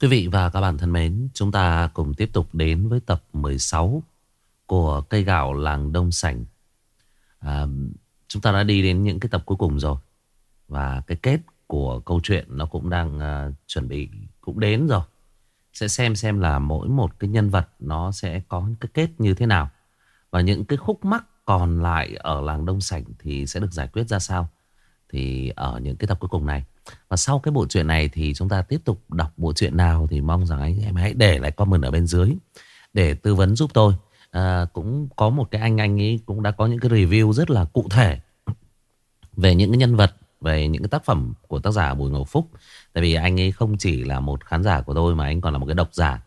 Quý vị và các bạn thân mến, chúng ta cùng tiếp tục đến với tập 16 của cây gạo làng Đông Sảnh. À, chúng ta đã đi đến những cái tập cuối cùng rồi. Và cái kết của câu chuyện nó cũng đang à, chuẩn bị, cũng đến rồi. Sẽ xem xem là mỗi một cái nhân vật nó sẽ có cái kết như thế nào. Và những cái khúc mắc còn lại ở làng Đông Sảnh thì sẽ được giải quyết ra sao. Thì ở những cái tập cuối cùng này và sau cái bộ truyện này thì chúng ta tiếp tục đọc bộ truyện nào thì mong rằng anh em hãy để lại comment ở bên dưới để tư vấn giúp tôi. À, cũng có một cái anh anh ấy cũng đã có những cái review rất là cụ thể về những cái nhân vật, về những cái tác phẩm của tác giả Bùi Ngọc Phúc. Tại vì anh ấy không chỉ là một khán giả của tôi mà anh còn là một cái độc giả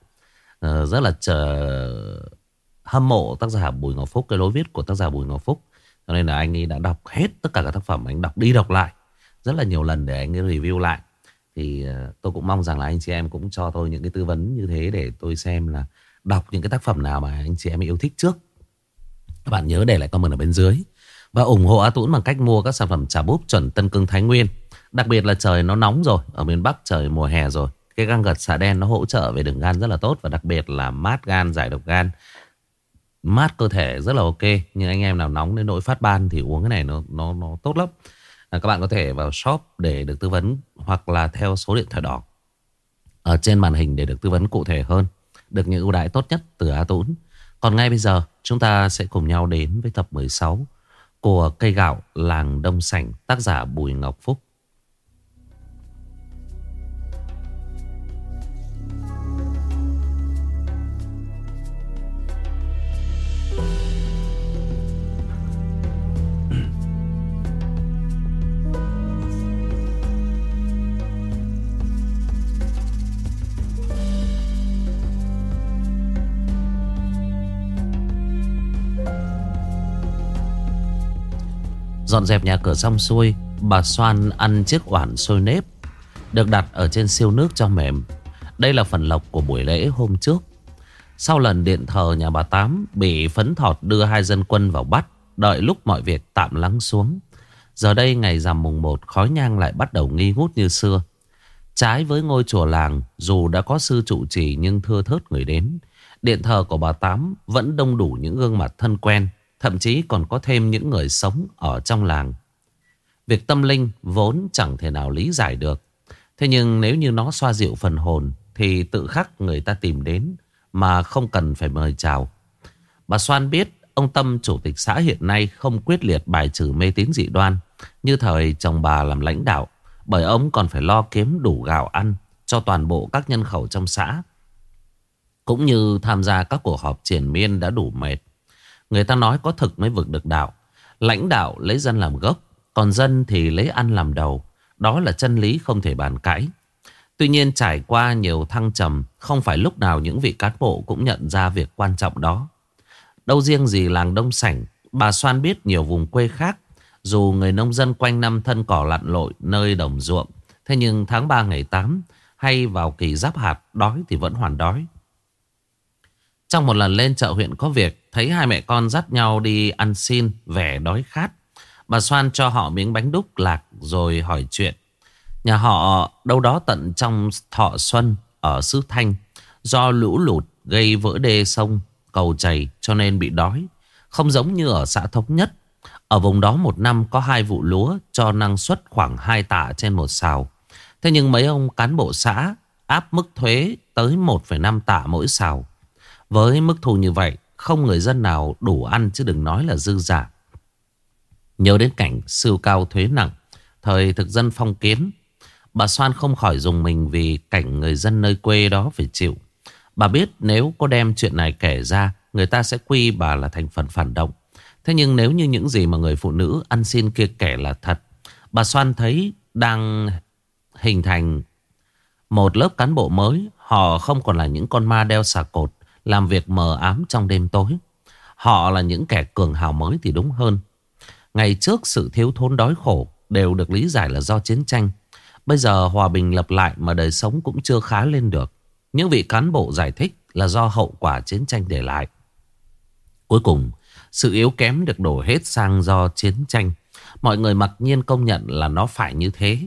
à, rất là chờ hâm mộ tác giả Bùi Ngọc Phúc, cái lối viết của tác giả Bùi Ngọc Phúc. Cho nên là anh ấy đã đọc hết tất cả các tác phẩm anh đọc đi đọc lại rất là nhiều lần để anh ấy review lại. Thì ờ, tôi cũng mong rằng là anh chị em cũng cho tôi những cái tư vấn như thế để tôi xem là đọc những cái tác phẩm nào mà anh chị em yêu thích trước. Các bạn nhớ để lại comment ở bên dưới. Và ủng hộ A Tũng bằng cách mua các sản phẩm trà búp chuẩn Tân Cương Thái Nguyên. Đặc biệt là trời nó nóng rồi. Ở miền Bắc trời mùa hè rồi. Cái găng gật xạ đen nó hỗ trợ về đường gan rất là tốt. Và đặc biệt là mát gan, giải độc gan. Mát cơ thể rất là ok. Nhưng anh em nào nóng đến nỗi phát ban thì uống cái này nó nó nó tốt lắm. À, các bạn có thể vào shop để được tư vấn hoặc là theo số điện thoại đỏ ở trên màn hình để được tư vấn cụ thể hơn. Được những ưu đãi tốt nhất từ A Tũng. Còn ngay bây giờ, chúng ta sẽ cùng nhau đến với tập 16 của cây gạo, làng Đông Sảnh tác giả Bùi Ngọc Phúc. Dọn dẹp nhà cửa xong xuôi, Bà Soan ăn chiếc oản sôi nếp, Được đặt ở trên siêu nước cho mềm. Đây là phần lộc của buổi lễ hôm trước. Sau lần điện thờ nhà bà Tám, Bị phấn thọt đưa hai dân quân vào bắt, Đợi lúc mọi việc tạm lắng xuống. Giờ đây ngày rằm mùng 1 Khói nhang lại bắt đầu nghi ngút như xưa. Trái với ngôi chùa làng, Dù đã có sư trụ trì Nhưng thưa thớt người đến, Điện thờ của bà Tám Vẫn đông đủ những gương mặt thân quen. Thậm chí còn có thêm những người sống ở trong làng. Việc tâm linh vốn chẳng thể nào lý giải được. Thế nhưng nếu như nó xoa dịu phần hồn, Thì tự khắc người ta tìm đến Mà không cần phải mời chào. Bà Soan biết Ông Tâm chủ tịch xã hiện nay Không quyết liệt bài trừ mê tín dị đoan Như thời chồng bà làm lãnh đạo, Bởi ông còn phải lo kiếm đủ gạo ăn Cho toàn bộ các nhân khẩu trong xã. Cũng như tham gia các cuộc họp triển miên đã đủ mệt Người ta nói có thực mới vực được đạo. Lãnh đạo lấy dân làm gốc, còn dân thì lấy ăn làm đầu. Đó là chân lý không thể bàn cãi. Tuy nhiên trải qua nhiều thăng trầm, không phải lúc nào những vị cán bộ cũng nhận ra việc quan trọng đó. Đâu riêng gì làng Đông Sảnh, bà Soan biết nhiều vùng quê khác, dù người nông dân quanh năm thân cỏ lặn lội nơi đồng ruộng, thế nhưng tháng 3 ngày 8 hay vào kỳ giáp hạt đói thì vẫn hoàn đói. Trong một lần lên chợ huyện có việc Thấy hai mẹ con dắt nhau đi ăn xin Vẻ đói khát. Bà Soan cho họ miếng bánh đúc lạc Rồi hỏi chuyện. Nhà họ đâu đó tận trong thọ xuân Ở xứ Thanh. Do lũ lụt gây vỡ đê sông Cầu chảy cho nên bị đói. Không giống như ở xã Thống Nhất. Ở vùng đó một năm có hai vụ lúa Cho năng suất khoảng 2 tạ trên một xào. Thế nhưng mấy ông cán bộ xã áp mức thuế tới 1,5 tạ mỗi xào. Với mức thu như vậy, không người dân nào đủ ăn chứ đừng nói là dư giả. Nhớ đến cảnh siêu cao thuế nặng, thời thực dân phong kiến, bà Soan không khỏi dùng mình vì cảnh người dân nơi quê đó phải chịu. Bà biết nếu có đem chuyện này kể ra, người ta sẽ quy bà là thành phần phản động. Thế nhưng nếu như những gì mà người phụ nữ ăn xin kia kể là thật, bà Soan thấy đang hình thành một lớp cán bộ mới. Họ không còn là những con ma đeo xà cột làm việc mờ ám trong đêm tối. Họ là những kẻ cường hào mới thì đúng hơn. Ngày trước sự thiếu thốn đói khổ đều được lý giải là do chiến tranh. Bây giờ hòa bình lập lại mà đời sống cũng chưa khá lên được. Những vị cán bộ giải thích là do hậu quả chiến tranh để lại. Cuối cùng, sự yếu kém được đổ hết sang do chiến tranh. Mọi người mặc nhiên công nhận là nó phải như thế.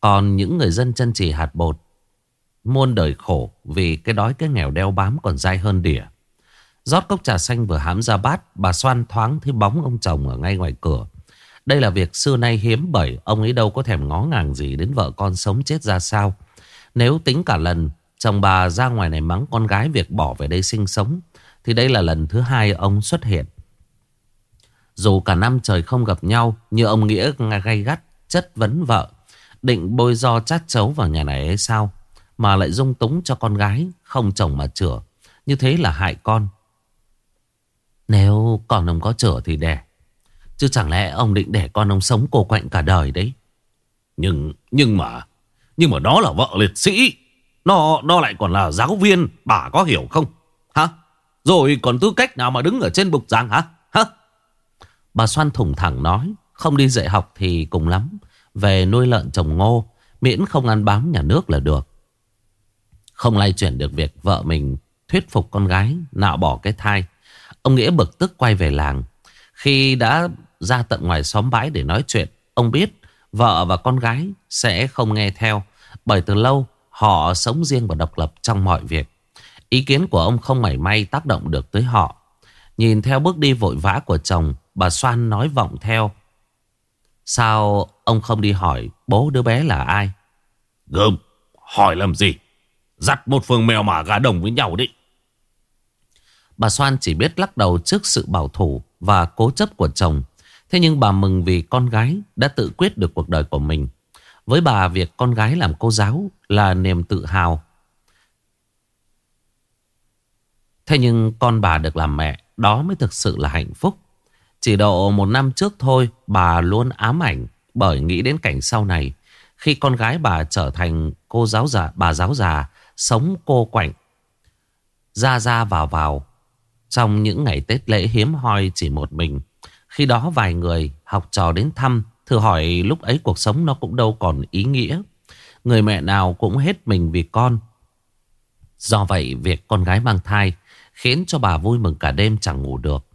Còn những người dân chân trì hạt bột Muôn đời khổ vì cái đói cái nghèo đeo bám còn dai hơn đỉa. Rót cốc trà xanh vừa hám ra bát, bà xoan thoáng thấy bóng ông chồng ở ngay ngoài cửa. Đây là việc xưa nay hiếm bởi ông ấy đâu có thèm ngó ngàng gì đến vợ con sống chết ra sao. Nếu tính cả lần chồng bà ra ngoài này mắng con gái việc bỏ về đây sinh sống, thì đây là lần thứ hai ông xuất hiện. Dù cả năm trời không gặp nhau, như ông Nghĩa gay gắt, chất vấn vợ, định bôi do chát chấu vào nhà này hay sao, mà lại dung túng cho con gái, không chồng mà chữa. Như thế là hại con. Nếu con ông có chữa thì đẻ. Chứ chẳng lẽ ông định để con ông sống cô quạnh cả đời đấy. Nhưng, nhưng mà, nhưng mà đó là vợ liệt sĩ. Nó, nó lại còn là giáo viên, bà có hiểu không? Hả? Rồi còn tư cách nào mà đứng ở trên bục giảng hả? Hả? Bà Xoan thủng thẳng nói, không đi dạy học thì cùng lắm. Về nuôi lợn trồng ngô, miễn không ăn bám nhà nước là được. Không lay chuyển được việc vợ mình thuyết phục con gái nạo bỏ cái thai. Ông Nghĩa bực tức quay về làng. Khi đã ra tận ngoài xóm bãi để nói chuyện, ông biết vợ và con gái sẽ không nghe theo. Bởi từ lâu họ sống riêng và độc lập trong mọi việc. Ý kiến của ông không mảy may tác động được tới họ. Nhìn theo bước đi vội vã của chồng, bà Soan nói vọng theo. Sao ông không đi hỏi bố đứa bé là ai? Gơm, hỏi làm gì? Giặt một phường mèo mả gà đồng với nhau đi. Bà Soan chỉ biết lắc đầu trước sự bảo thủ và cố chấp của chồng. Thế nhưng bà mừng vì con gái đã tự quyết được cuộc đời của mình. Với bà việc con gái làm cô giáo là niềm tự hào. Thế nhưng con bà được làm mẹ đó mới thực sự là hạnh phúc. Chỉ độ một năm trước thôi bà luôn ám ảnh bởi nghĩ đến cảnh sau này. Khi con gái bà trở thành cô giáo già, bà giáo già, sống cô quạnh. Ra ra vào vào, trong những ngày Tết lễ hiếm hoi chỉ một mình, Khi đó vài người học trò đến thăm, Thử hỏi lúc ấy cuộc sống nó cũng đâu còn ý nghĩa. Người mẹ nào cũng hết mình vì con. Do vậy, việc con gái mang thai Khiến cho bà vui mừng cả đêm chẳng ngủ được.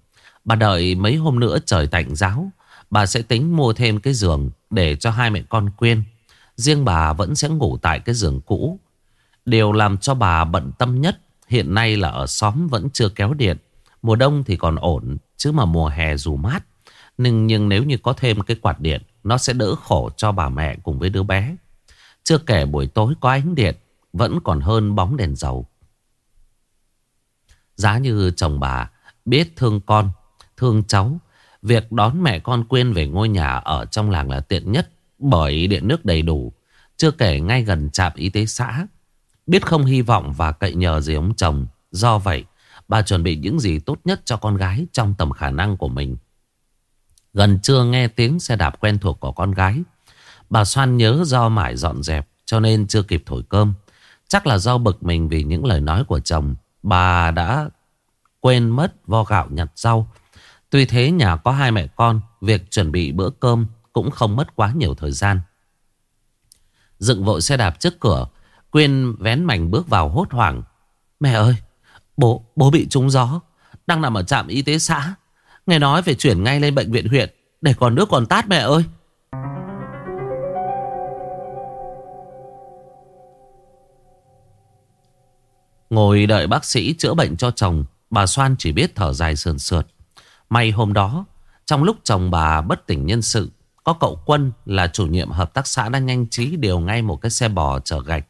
Bà đợi mấy hôm nữa trời tạnh giáo, Bà sẽ tính mua thêm cái giường Để cho hai mẹ con quyên. Riêng bà vẫn sẽ ngủ tại cái giường cũ Điều làm cho bà bận tâm nhất Hiện nay là ở xóm vẫn chưa kéo điện. Mùa đông thì còn ổn Chứ mà mùa hè dù mát. Nhưng, nhưng nếu như có thêm cái quạt điện Nó sẽ đỡ khổ cho bà mẹ cùng với đứa bé. Chưa kể buổi tối có ánh điện Vẫn còn hơn bóng đèn dầu. Giá như chồng bà biết thương con Thương cháu Việc đón mẹ con quên về ngôi nhà Ở trong làng là tiện nhất Bởi điện nước đầy đủ. Chưa kể ngay gần trạm y tế xã Biết không hy vọng và cậy nhờ gì ông chồng Do vậy Bà chuẩn bị những gì tốt nhất cho con gái trong tầm khả năng của mình. Gần trưa nghe tiếng xe đạp quen thuộc của con gái. Bà Soan nhớ do mải dọn dẹp cho nên chưa kịp thổi cơm. Chắc là do bực mình vì những lời nói của chồng. Bà đã quên mất vo gạo nhặt rau. Tuy thế nhà có hai mẹ con, việc chuẩn bị bữa cơm cũng không mất quá nhiều thời gian. Dựng vội xe đạp trước cửa, Quyên vén mảnh bước vào hốt hoảng. Mẹ ơi, Bố, bố bị trúng gió Đang nằm ở trạm y tế xã. Nghe nói phải chuyển ngay lên bệnh viện huyện Để còn nước còn tát mẹ ơi. Ngồi đợi bác sĩ chữa bệnh cho chồng Bà Soan chỉ biết thở dài sườn sượt. May hôm đó Trong lúc chồng bà bất tỉnh nhân sự Có cậu Quân là chủ nhiệm hợp tác xã Đã nhanh trí điều ngay một cái xe bò chở gạch.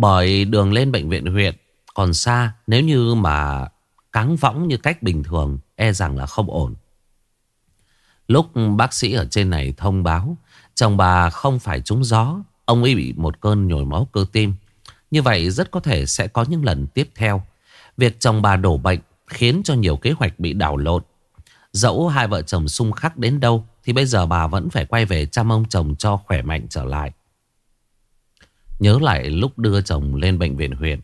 Bởi đường lên bệnh viện huyện còn xa nếu như mà cáng võng như cách bình thường e rằng là không ổn. Lúc bác sĩ ở trên này thông báo chồng bà không phải trúng gió, ông ấy bị một cơn nhồi máu cơ tim. Như vậy rất có thể sẽ có những lần tiếp theo. Việc chồng bà đổ bệnh khiến cho nhiều kế hoạch bị đảo lộn. Dẫu hai vợ chồng xung khắc đến đâu thì bây giờ bà vẫn phải quay về chăm ông chồng cho khỏe mạnh trở lại. Nhớ lại lúc đưa chồng lên bệnh viện huyện.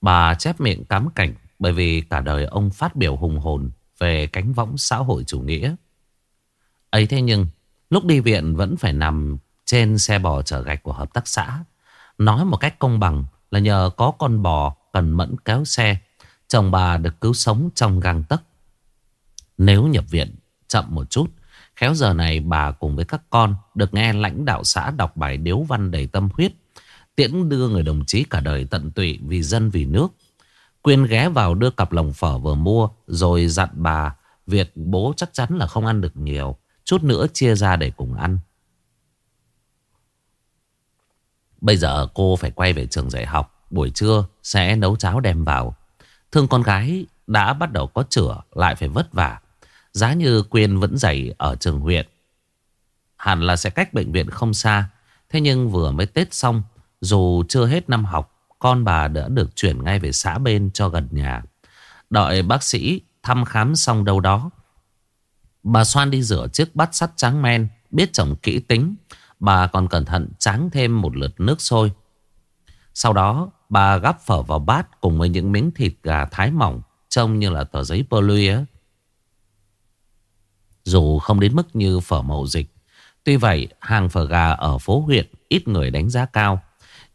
Bà chép miệng cắm cảnh bởi vì cả đời ông phát biểu hùng hồn về cánh võng xã hội chủ nghĩa. ấy thế nhưng, lúc đi viện vẫn phải nằm trên xe bò chở gạch của hợp tác xã. Nói một cách công bằng là nhờ có con bò cần mẫn kéo xe, chồng bà được cứu sống trong gang tấc. Nếu nhập viện chậm một chút, khéo giờ này bà cùng với các con được nghe lãnh đạo xã đọc bài điếu văn đầy tâm huyết Tiễn đưa người đồng chí cả đời tận tụy vì dân vì nước. Quyên ghé vào đưa cặp lồng phở vừa mua rồi dặn bà việc bố chắc chắn là không ăn được nhiều. Chút nữa chia ra để cùng ăn. Bây giờ cô phải quay về trường dạy học. Buổi trưa sẽ nấu cháo đem vào. Thương con gái đã bắt đầu có chữa lại phải vất vả. Giá như Quyên vẫn dạy ở trường huyện. Hẳn là sẽ cách bệnh viện không xa. Thế nhưng vừa mới Tết xong, dù chưa hết năm học, con bà đã được chuyển ngay về xã bên cho gần nhà. Đợi bác sĩ thăm khám xong đâu đó. Bà xoan đi rửa chiếc bát sắt trắng men, biết chồng kỹ tính. Bà còn cẩn thận tráng thêm một lượt nước sôi. Sau đó, bà gắp phở vào bát cùng với những miếng thịt gà thái mỏng, trông như là tờ giấy pơ á. Dù không đến mức như phở màu dịch, tuy vậy hàng phở gà ở phố huyện ít người đánh giá cao.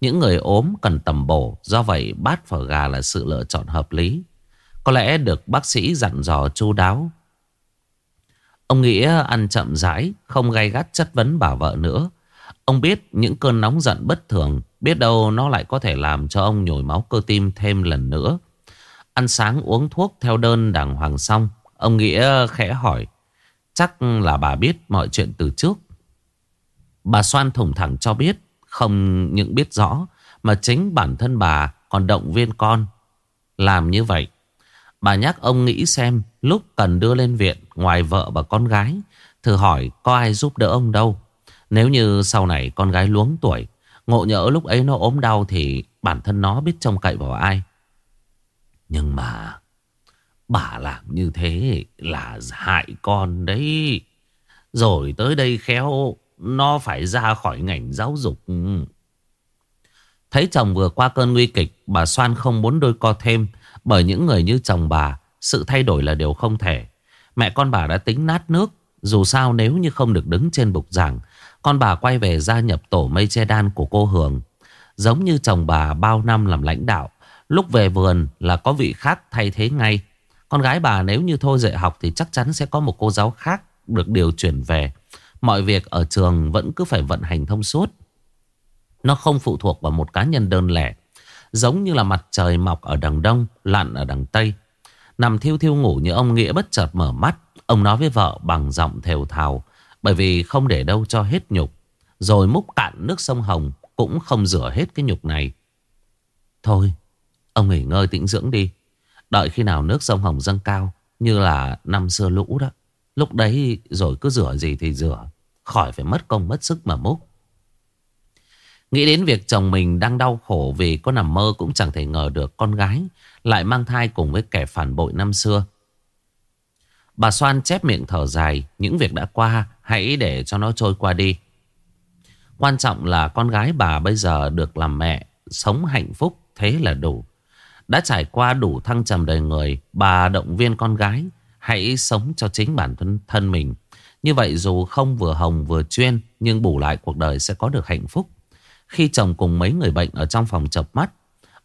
Những người ốm cần tầm bổ, do vậy bát phở gà là sự lựa chọn hợp lý. Có lẽ được bác sĩ dặn dò chu đáo. Ông Nghĩa ăn chậm rãi, không gay gắt chất vấn bà vợ nữa. Ông biết những cơn nóng giận bất thường, biết đâu nó lại có thể làm cho ông nhồi máu cơ tim thêm lần nữa. Ăn sáng uống thuốc theo đơn đàng hoàng xong, ông Nghĩa khẽ hỏi. Chắc là bà biết mọi chuyện từ trước. Bà Soan thủng thẳng cho biết, không những biết rõ, mà chính bản thân bà còn động viên con. Làm như vậy. Bà nhắc ông nghĩ xem lúc cần đưa lên viện ngoài vợ và con gái Thử hỏi có ai giúp đỡ ông đâu. Nếu như sau này con gái luống tuổi Ngộ nhỡ lúc ấy nó ốm đau thì bản thân nó biết trông cậy vào ai. Nhưng mà bà làm như thế là hại con đấy. Rồi tới đây khéo nó phải ra khỏi ngành giáo dục. Ừ. Thấy chồng vừa qua cơn nguy kịch, Bà Soan không muốn đôi co thêm, bởi những người như chồng bà, Sự thay đổi là điều không thể. Mẹ con bà đã tính nát nước, Dù sao nếu như không được đứng trên bục giảng, Con bà quay về gia nhập tổ mây che đan của cô Hường. Giống như chồng bà bao năm làm lãnh đạo, Lúc về vườn là có vị khác thay thế ngay. Con gái bà nếu như thôi dạy học Thì chắc chắn sẽ có một cô giáo khác Được điều chuyển về. Mọi việc ở trường vẫn cứ phải vận hành thông suốt. Nó không phụ thuộc vào một cá nhân đơn lẻ, Giống như là mặt trời mọc ở đằng đông, Lặn ở đằng tây. Nằm thiêu thiêu ngủ như ông Nghĩa bất chợt mở mắt, Ông nói với vợ bằng giọng thều thào, Bởi vì không để đâu cho hết nhục. Rồi múc cạn nước sông Hồng Cũng không rửa hết cái nhục này. Thôi, Ông nghỉ ngơi tĩnh dưỡng đi. Đợi khi nào nước sông Hồng dâng cao, Như là năm xưa lũ đó. Lúc đấy rồi cứ rửa gì thì rửa Khỏi phải mất công mất sức mà múc Nghĩ đến việc chồng mình đang đau khổ vì có nằm mơ cũng chẳng thể ngờ được con gái lại mang thai cùng với kẻ phản bội năm xưa. Bà Soan chép miệng thở dài, những việc đã qua hãy để cho nó trôi qua đi. Quan trọng là con gái bà bây giờ được làm mẹ, sống hạnh phúc, thế là đủ. Đã trải qua đủ thăng trầm đời người, bà động viên con gái, hãy sống cho chính bản thân thân mình. Như vậy dù không vừa hồng vừa chuyên, nhưng bù lại cuộc đời sẽ có được hạnh phúc. Khi chồng cùng mấy người bệnh ở trong phòng chập mắt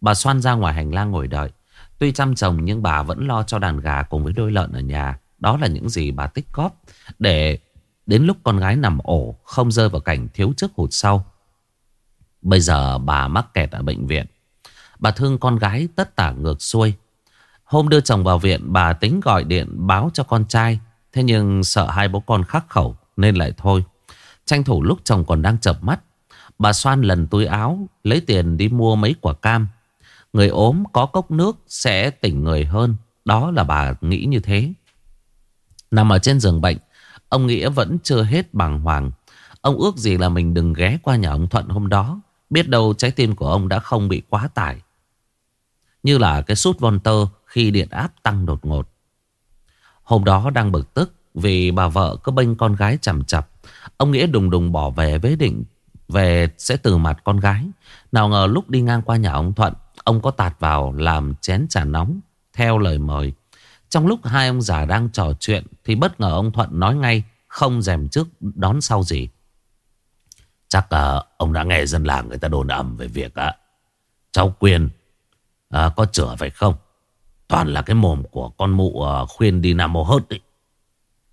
Bà xoan ra ngoài hành lang ngồi đợi. Tuy chăm chồng nhưng bà vẫn lo cho đàn gà cùng với đôi lợn ở nhà. Đó là những gì bà tích góp Để đến lúc con gái nằm ổ Không rơi vào cảnh thiếu trước hụt sau. Bây giờ bà mắc kẹt ở bệnh viện. Bà thương con gái tất tả ngược xuôi. Hôm đưa chồng vào viện, Bà tính gọi điện báo cho con trai. Thế nhưng sợ hai bố con khắc khẩu, Nên lại thôi. Tranh thủ lúc chồng còn đang chập mắt, Bà xoan lần túi áo, Lấy tiền đi mua mấy quả cam. Người ốm có cốc nước Sẽ tỉnh người hơn, Đó là bà nghĩ như thế. Nằm ở trên giường bệnh, Ông Nghĩa vẫn chưa hết bàng hoàng. Ông ước gì là mình đừng ghé qua nhà ông Thuận hôm đó, Biết đâu trái tim của ông đã không bị quá tải. Như là cái sút von tơ khi điện áp tăng đột ngột. Hôm đó đang bực tức Vì bà vợ cứ bênh con gái chằm chập. Ông Nghĩa đùng đùng bỏ về với định về sẽ từ mặt con gái. Nào ngờ lúc đi ngang qua nhà ông Thuận Ông có tạt vào làm chén trà nóng Theo lời mời. Trong lúc hai ông già đang trò chuyện Thì bất ngờ ông Thuận nói ngay Không dèm trước đón sau gì. Chắc à, ông đã nghe dân làng người ta đồn ầm về việc à, Cháu Quyên à, có chữa phải không? Toàn là cái mồm của con mụ ờ, khuyên đi Nam Mô Hớt ấy.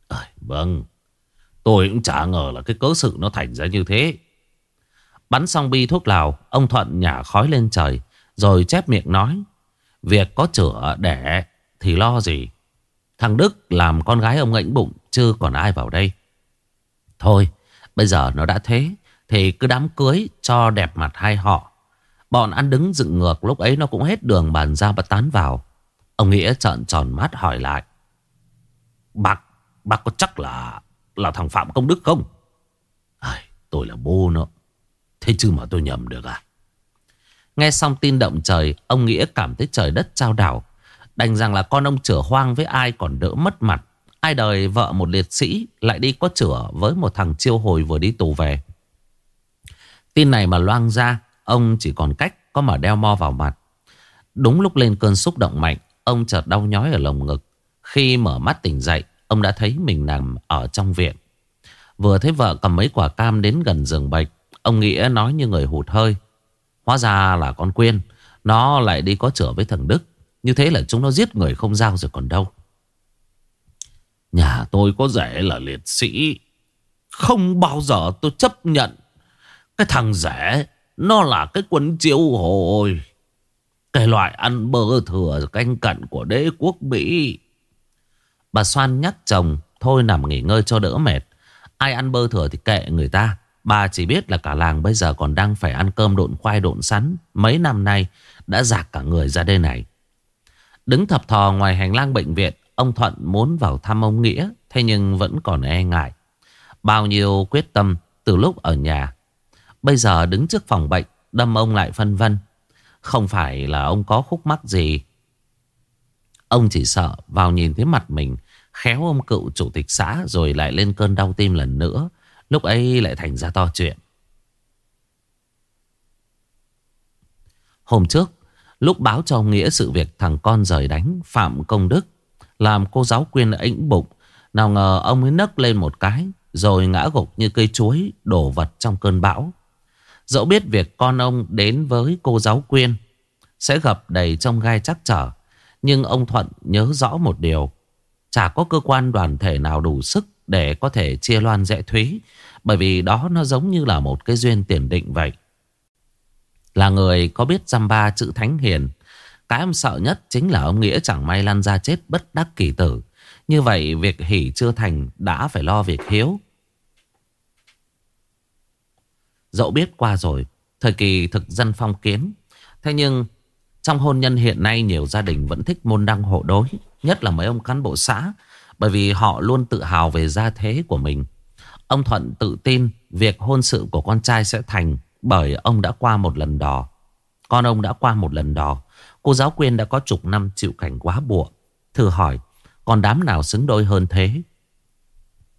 À, vâng. Tôi cũng chả ngờ là cái cớ sự nó thành ra như thế. Bắn xong bi thuốc lào Ông Thuận nhả khói lên trời Rồi chép miệng nói Việc có chữa đẻ thì lo gì? Thằng Đức làm con gái ông ngẫnh bụng Chứ còn ai vào đây. Thôi bây giờ nó đã thế Thì cứ đám cưới cho đẹp mặt hai họ. Bọn ăn đứng dựng ngược Lúc ấy nó cũng hết đường bàn ra và tán vào. Ông Nghĩa trợn tròn mắt hỏi lại. Bác Bác có chắc là Là thằng Phạm Công Đức không? Ai, Tôi là bố nó. Thế chứ mà tôi nhầm được à? Nghe xong tin động trời Ông Nghĩa cảm thấy trời đất trao đảo. Đành rằng là con ông chửa hoang với ai còn đỡ mất mặt. Ai đời vợ một liệt sĩ Lại đi có chửa với một thằng chiêu hồi vừa đi tù về. Tin này mà loang ra Ông chỉ còn cách có mở đeo mo vào mặt. Đúng lúc lên cơn xúc động mạnh Ông chợt đau nhói ở lồng ngực. Khi mở mắt tỉnh dậy, Ông đã thấy mình nằm ở trong viện. Vừa thấy vợ cầm mấy quả cam đến gần giường bệnh, Ông Nghĩa nói như người hụt hơi. Hóa ra là con Quyên, Nó lại đi có chữa với thằng Đức. Như thế là chúng nó giết người không giao rồi còn đâu. Nhà tôi có rẻ là liệt sĩ. Không bao giờ tôi chấp nhận. Cái thằng rẻ Nó là cái quân chiêu hồi cái loại ăn bơ thừa canh cận của đế quốc Mỹ. Bà Soan nhắc chồng, Thôi nằm nghỉ ngơi cho đỡ mệt. Ai ăn bơ thừa thì kệ người ta. Bà chỉ biết là cả làng bây giờ còn đang phải ăn cơm độn khoai độn sắn. Mấy năm nay đã giạc cả người ra đây này. Đứng thập thò ngoài hành lang bệnh viện, Ông Thuận muốn vào thăm ông Nghĩa, Thế nhưng vẫn còn e ngại. Bao nhiêu quyết tâm từ lúc ở nhà. Bây giờ đứng trước phòng bệnh, Đâm ông lại phân vân. Không phải là ông có khúc mắc gì. Ông chỉ sợ vào nhìn thấy mặt mình, Khéo ông cựu chủ tịch xã Rồi lại lên cơn đau tim lần nữa. Lúc ấy lại thành ra to chuyện. Hôm trước, Lúc báo cho Nghĩa sự việc thằng con rời đánh Phạm Công Đức, Làm cô giáo quyên ảnh bụng, Nào ngờ ông ấy nấc lên một cái, Rồi ngã gục như cây chuối, Đổ vật trong cơn bão. Dẫu biết việc con ông đến với cô giáo quyên Sẽ gặp đầy trong gai chắc trở, Nhưng ông Thuận nhớ rõ một điều. Chả có cơ quan đoàn thể nào đủ sức Để có thể chia loan dễ thúy, Bởi vì đó nó giống như là một cái duyên tiền định vậy. Là người có biết dăm ba chữ thánh hiền, Cái ông sợ nhất chính là ông Nghĩa chẳng may lăn ra chết bất đắc kỳ tử. Như vậy việc hỉ chưa thành đã phải lo việc hiếu. Dẫu biết qua rồi, Thời kỳ thực dân phong kiến. Thế nhưng, trong hôn nhân hiện nay, nhiều gia đình vẫn thích môn đăng hộ đối, Nhất là mấy ông cán bộ xã, Bởi vì họ luôn tự hào về gia thế của mình. Ông Thuận tự tin Việc hôn sự của con trai sẽ thành Bởi ông đã qua một lần đò. Con ông đã qua một lần đò. Cô giáo quyên đã có chục năm chịu cảnh quá bụa. Thử hỏi, Còn đám nào xứng đôi hơn thế?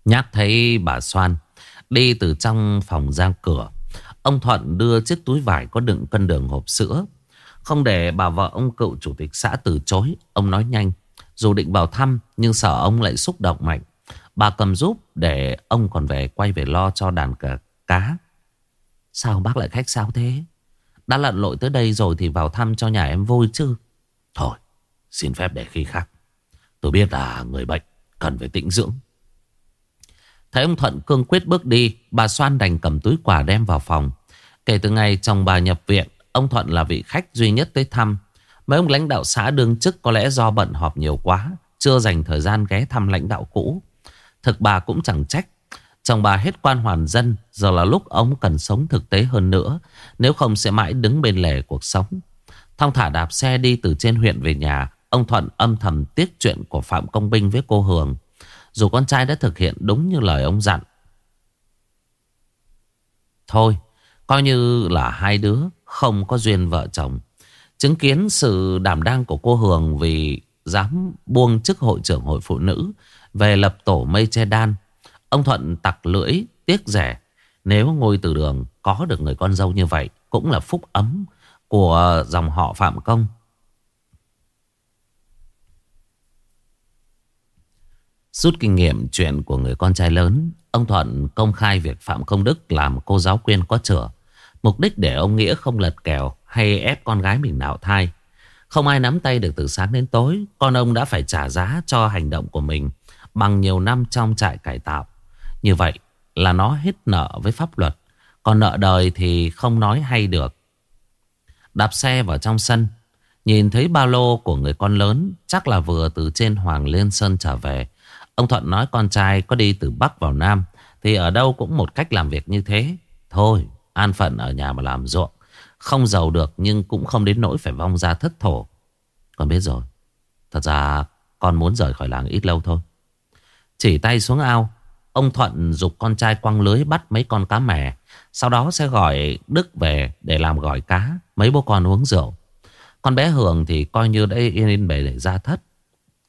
Nhắc thấy bà Soan Đi từ trong phòng ra cửa. Ông Thuận đưa chiếc túi vải có đựng cân đường hộp sữa. Không để bà vợ ông cựu chủ tịch xã từ chối, Ông nói nhanh. Dù định vào thăm, Nhưng sợ ông lại xúc động mạnh. Bà cầm giúp để ông còn về quay về lo cho đàn cả cá. Sao bác lại khách sao thế? Đã lặn lội tới đây rồi thì vào thăm cho nhà em vui chứ. Thôi, xin phép để khi khác. Tôi biết là người bệnh Cần phải tĩnh dưỡng. Thấy ông Thuận cương quyết bước đi, Bà Soan đành cầm túi quà đem vào phòng. Kể từ ngày chồng bà nhập viện, Ông Thuận là vị khách duy nhất tới thăm. Mấy ông lãnh đạo xã đương chức có lẽ do bận họp nhiều quá, Chưa dành thời gian ghé thăm lãnh đạo cũ. Thực bà cũng chẳng trách. Chồng bà hết quan hoàn dân, Giờ là lúc ông cần sống thực tế hơn nữa, Nếu không sẽ mãi đứng bên lề cuộc sống. Thong thả đạp xe đi từ trên huyện về nhà, Ông Thuận âm thầm tiếc chuyện của Phạm Công Binh với cô Hường. Dù con trai đã thực hiện đúng như lời ông dặn. Thôi, Coi như là hai đứa Không có duyên vợ chồng, Chứng kiến sự đảm đang của cô Hường Vì dám buông chức hội trưởng hội phụ nữ Về lập tổ mây che đan, Ông Thuận tặc lưỡi, tiếc rẻ, Nếu ngôi từ đường có được người con dâu như vậy Cũng là phúc ấm Của dòng họ Phạm Công. Rút kinh nghiệm chuyện của người con trai lớn, Ông Thuận công khai việc Phạm Công Đức làm cô giáo quyên có chữa Mục đích để ông Nghĩa không lật kèo hay ép con gái mình nạo thai. Không ai nắm tay được từ sáng đến tối, Con ông đã phải trả giá cho hành động của mình Bằng nhiều năm trong trại cải tạo. Như vậy là nó hết nợ với pháp luật, Còn nợ đời thì không nói hay được. Đạp xe vào trong sân, Nhìn thấy ba lô của người con lớn Chắc là vừa từ trên Hoàng Liên Sơn trở về. Ông Thuận nói con trai có đi từ Bắc vào Nam, Thì ở đâu cũng một cách làm việc như thế. Thôi, an phận ở nhà mà làm ruộng. Không giàu được nhưng cũng không đến nỗi phải vong ra thất thổ. Con biết rồi. Thật ra con muốn rời khỏi làng ít lâu thôi. Chỉ tay xuống ao, Ông Thuận dục con trai quăng lưới bắt mấy con cá mè. Sau đó sẽ gọi Đức về để làm gỏi cá, Mấy bố con uống rượu. Con bé Hường thì coi như đã yên bề để ra thất.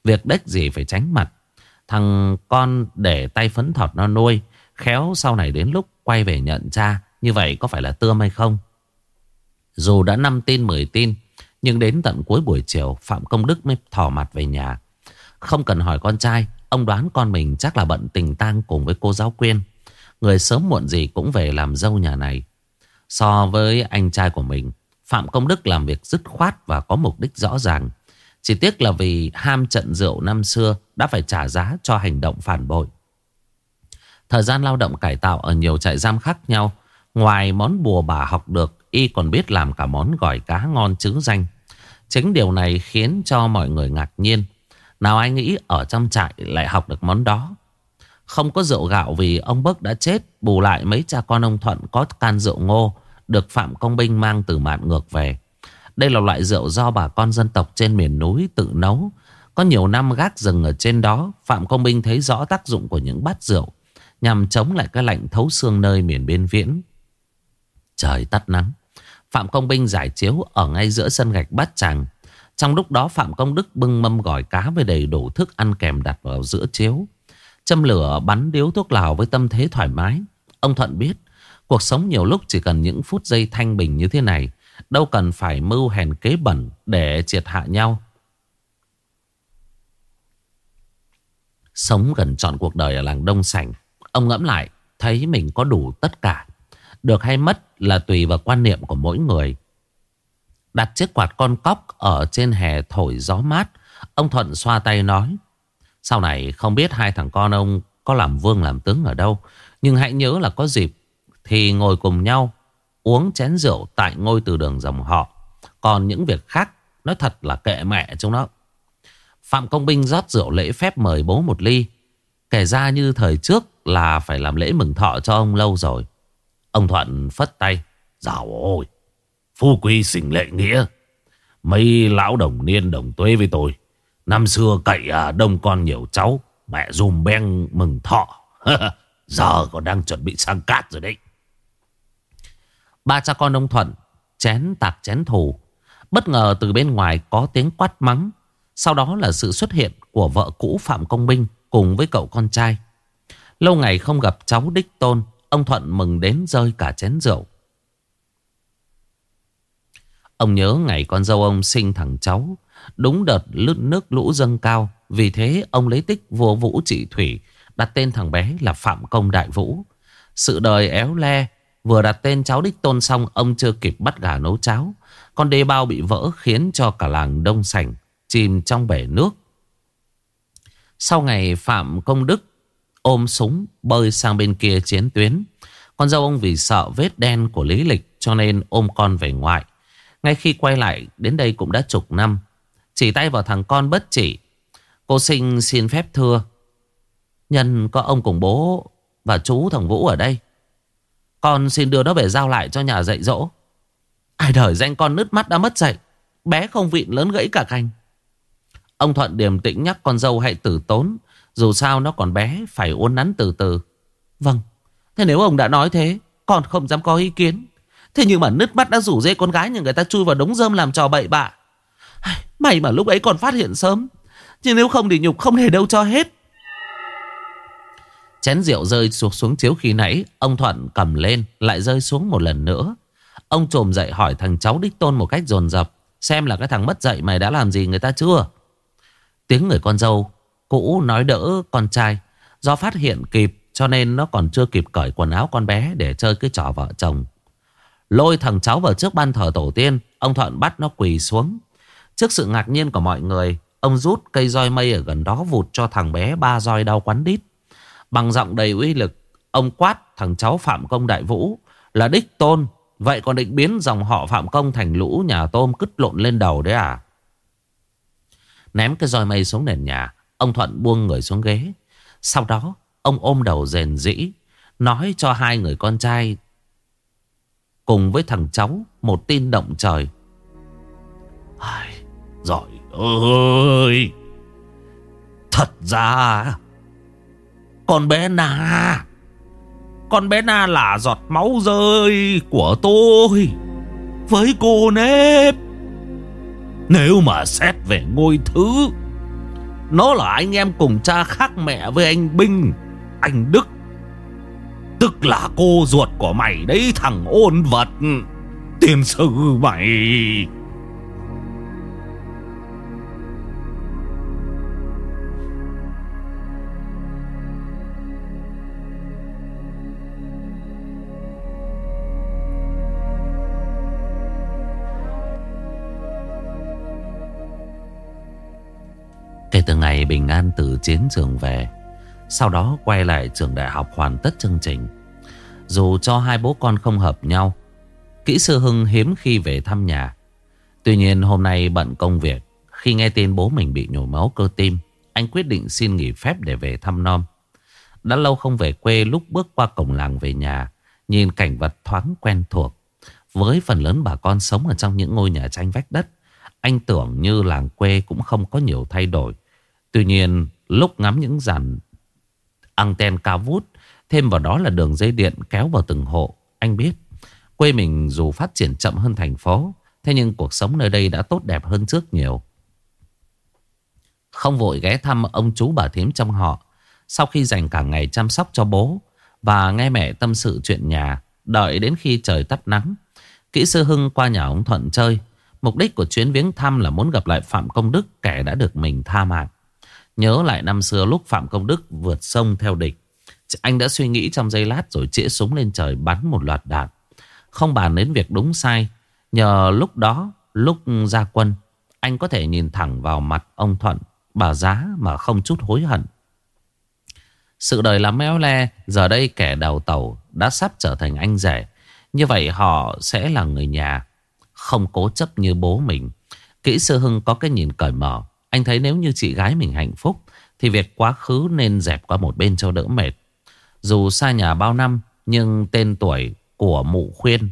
Việc đếch gì phải tránh mặt. Thằng con để tay phấn thọt nó nuôi, Khéo sau này đến lúc quay về nhận cha, Như vậy có phải là tươm hay không? Dù đã năm tin 10 tin, Nhưng đến tận cuối buổi chiều, Phạm Công Đức mới thỏ mặt về nhà. Không cần hỏi con trai, Ông đoán con mình chắc là bận tình tang cùng với cô giáo quyên. Người sớm muộn gì cũng về làm dâu nhà này. So với anh trai của mình, Phạm Công Đức làm việc dứt khoát và có mục đích rõ ràng. Chỉ tiếc là vì ham trận rượu năm xưa Đã phải trả giá cho hành động phản bội. Thời gian lao động cải tạo ở nhiều trại giam khác nhau, Ngoài món bùa bà học được, Y còn biết làm cả món gỏi cá ngon chứ danh. Chính điều này khiến cho mọi người ngạc nhiên. Nào ai nghĩ ở trong trại lại học được món đó? Không có rượu gạo vì ông Bấc đã chết, Bù lại mấy cha con ông Thuận có can rượu ngô, Được Phạm Công Binh mang từ mạn ngược về. Đây là loại rượu do bà con dân tộc trên miền núi tự nấu Có nhiều năm gác rừng ở trên đó, Phạm Công Minh thấy rõ tác dụng của những bát rượu, Nhằm chống lại cái lạnh thấu xương nơi miền biên viễn Trời tắt nắng Phạm Công Minh giải chiếu ở ngay giữa sân gạch bát tràng trong lúc đó, Phạm Công Đức bưng mâm gỏi cá với đầy đủ thức ăn kèm đặt vào giữa chiếu. Châm lửa, bắn điếu thuốc lào với tâm thế thoải mái. Ông Thuận biết, cuộc sống nhiều lúc chỉ cần những phút giây thanh bình như thế này. Đâu cần phải mưu hèn kế bẩn để triệt hạ nhau. Sống gần trọn cuộc đời ở làng Đông Sảnh. Ông ngẫm lại, thấy mình có đủ tất cả. Được hay mất là tùy vào quan niệm của mỗi người. Đặt chiếc quạt con cóc ở trên hè thổi gió mát. Ông Thuận xoa tay nói. Sau này không biết hai thằng con ông có làm vương làm tướng ở đâu. Nhưng hãy nhớ là có dịp thì ngồi cùng nhau uống chén rượu tại ngôi từ đường dòng họ. Còn những việc khác nói thật là kệ mẹ chúng nó. Phạm Công Binh rót rượu lễ phép mời bố một ly. Kể ra như thời trước là phải làm lễ mừng thọ cho ông lâu rồi. Ông Thuận phất tay. Dạo ôi, Phu quý xình lệ nghĩa. Mấy lão đồng niên đồng tuế với tôi. Năm xưa cậy à, đông con nhiều cháu. Mẹ dùm beng mừng thọ. Giờ còn đang chuẩn bị sang cát rồi đấy. Ba cha con ông Thuận chén tạc chén thù. Bất ngờ từ bên ngoài có tiếng quát mắng. Sau đó là sự xuất hiện của vợ cũ Phạm Công Minh cùng với cậu con trai. Lâu ngày không gặp cháu Đích Tôn, ông Thuận mừng đến rơi cả chén rượu. Ông nhớ ngày con dâu ông sinh thằng cháu Đúng đợt lướt nước lũ dâng cao Vì thế ông lấy tích vua vũ trị thủy Đặt tên thằng bé là Phạm Công Đại Vũ Sự đời éo le Vừa đặt tên cháu đích tôn xong, Ông chưa kịp bắt gà nấu cháo. Con đê bao bị vỡ khiến cho cả làng đông sảnh, Chìm trong bể nước. Sau ngày Phạm Công Đức Ôm súng bơi sang bên kia chiến tuyến. Con dâu ông vì sợ vết đen của lý lịch Cho nên ôm con về ngoại. Ngay khi quay lại, đến đây cũng đã chục năm. Chỉ tay vào thằng con bất chỉ. Cô sinh xin phép thưa. Nhân có ông cùng bố Và chú thằng Vũ ở đây. Con xin đưa nó về giao lại cho nhà dạy dỗ Ai đời danh con nứt mắt đã mất dạy, Bé không vịn lớn gãy cả cành Ông Thuận điềm tĩnh nhắc con dâu hãy tử tốn, Dù sao nó còn bé, Phải uốn nắn từ từ Vâng Thế nếu ông đã nói thế, Con không dám có ý kiến Thế nhưng mà nứt mắt đã rủ dê con gái Nhưng người ta chui vào đống rơm làm trò bậy bạ. May mà lúc ấy còn phát hiện sớm. Nhưng nếu không thì nhục không hề đâu cho hết. Chén rượu rơi xuống, xuống chiếu khi nãy. Ông Thuận cầm lên lại rơi xuống một lần nữa. Ông trồm dậy hỏi thằng cháu đích tôn một cách dồn dập Xem là cái thằng mất dậy mày đã làm gì người ta chưa Tiếng người con dâu Cũ nói đỡ con trai Do phát hiện kịp cho nên nó còn chưa kịp cởi quần áo con bé Để chơi cái trò vợ chồng Lôi thằng cháu vào trước ban thờ tổ tiên Ông Thuận bắt nó quỳ xuống Trước sự ngạc nhiên của mọi người Ông rút cây roi mây ở gần đó vụt cho thằng bé ba roi đau quắn đít Bằng giọng đầy uy lực Ông quát thằng cháu Phạm Công Đại Vũ Là đích tôn. Vậy còn định biến dòng họ Phạm Công thành lũ nhà tôm cứt lộn lên đầu đấy à? Ném cái roi mây xuống nền nhà Ông Thuận buông người xuống ghế. Sau đó ông ôm đầu rền rĩ Nói cho hai người con trai Cùng với thằng cháu Một tin động trời. Ai, Giỏi ơi! Thật ra con bé Na. Con bé Na là giọt máu rơi Của tôi Với cô nếp. Nếu mà xét về ngôi thứ, Nó là anh em cùng cha khác mẹ với anh Binh, Anh Đức. Tức là cô ruột của mày đấy, thằng ôn vật. Tiền sư mày. Chiến trường về. Sau đó quay lại trường đại học hoàn tất chương trình. Dù cho hai bố con không hợp nhau, Kỹ sư Hưng hiếm khi về thăm nhà. Tuy nhiên hôm nay bận công việc, Khi nghe tin bố mình bị nhồi máu cơ tim, Anh quyết định xin nghỉ phép để về thăm non. Đã lâu không về quê lúc bước qua cổng làng về nhà, Nhìn cảnh vật thoáng quen thuộc. Với phần lớn bà con sống ở trong những ngôi nhà tranh vách đất, Anh tưởng như làng quê cũng không có nhiều thay đổi. Tuy nhiên lúc ngắm những dàn anten cao vút, Thêm vào đó là đường dây điện kéo vào từng hộ. Anh biết, quê mình dù phát triển chậm hơn thành phố, Thế nhưng cuộc sống nơi đây đã tốt đẹp hơn trước nhiều. Không vội ghé thăm ông chú bà thím trong họ. Sau khi dành cả ngày chăm sóc cho bố Và nghe mẹ tâm sự chuyện nhà, Đợi đến khi trời tắt nắng, Kỹ sư Hưng qua nhà ông Thuận chơi. Mục đích của chuyến viếng thăm là muốn gặp lại Phạm Công Đức, Kẻ đã được mình tha mạng. Nhớ lại năm xưa lúc Phạm Công Đức vượt sông theo địch. Anh đã suy nghĩ trong giây lát rồi chĩa súng lên trời bắn một loạt đạn. Không bàn đến việc đúng sai Nhờ lúc đó, lúc ra quân Anh có thể nhìn thẳng vào mặt ông Thuận Bà giá mà không chút hối hận. Sự đời làm méo le Giờ đây kẻ đầu tàu đã sắp trở thành anh rể. Như vậy họ sẽ là người nhà Không cố chấp như bố mình. Kỹ sư Hưng có cái nhìn cởi mở anh thấy nếu như chị gái mình hạnh phúc, Thì việc quá khứ nên dẹp qua một bên cho đỡ mệt. Dù xa nhà bao năm, Nhưng tên tuổi của mụ khuyên.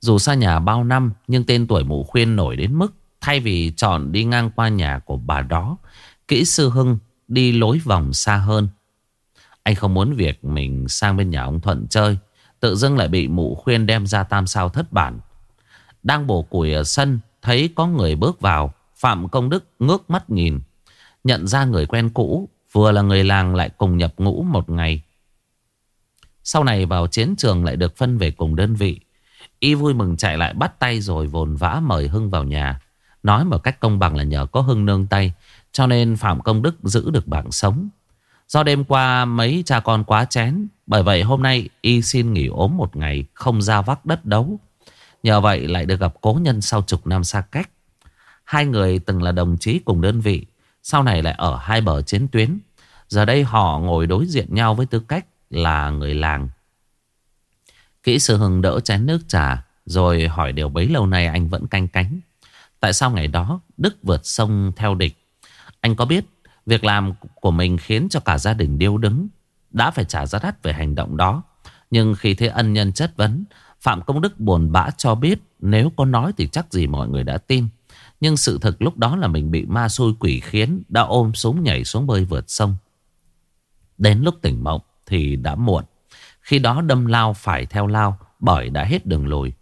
Dù xa nhà bao năm, Nhưng tên tuổi mụ khuyên nổi đến mức Thay vì chọn đi ngang qua nhà của bà đó, Kỹ sư Hưng đi lối vòng xa hơn. Anh không muốn việc mình sang bên nhà ông Thuận chơi, Tự dưng lại bị mụ khuyên đem ra tam sao thất bản. Đang bổ củi ở sân Thấy có người bước vào, Phạm Công Đức ngước mắt nhìn, Nhận ra người quen cũ, Vừa là người làng lại cùng nhập ngũ một ngày. Sau này vào chiến trường lại được phân về cùng đơn vị. Y vui mừng chạy lại bắt tay rồi vồn vã mời Hưng vào nhà. Nói một cách công bằng là nhờ có Hưng nương tay, Cho nên Phạm Công Đức giữ được mạng sống. Do đêm qua mấy cha con quá chén, Bởi vậy hôm nay Y xin nghỉ ốm một ngày, Không ra vác đất đấu. Nhờ vậy lại được gặp cố nhân sau chục năm xa cách. Hai người từng là đồng chí cùng đơn vị, sau này lại ở hai bờ chiến tuyến. Giờ đây họ ngồi đối diện nhau với tư cách là người làng. Kỹ sư Hưng đỡ chén nước trà, rồi hỏi điều bấy lâu nay anh vẫn canh cánh. Tại sao ngày đó Đức vượt sông theo địch? Anh có biết việc làm của mình khiến cho cả gia đình điêu đứng, đã phải trả giá đắt về hành động đó. Nhưng khi thấy ân nhân chất vấn, Phạm Công Đức buồn bã cho biết nếu có nói thì chắc gì mọi người đã tin. Nhưng sự thật lúc đó là mình bị ma xôi quỷ khiến đã ôm súng nhảy xuống bơi vượt sông. Đến lúc tỉnh mộng thì đã muộn. Khi đó đâm lao phải theo lao bởi đã hết đường lùi.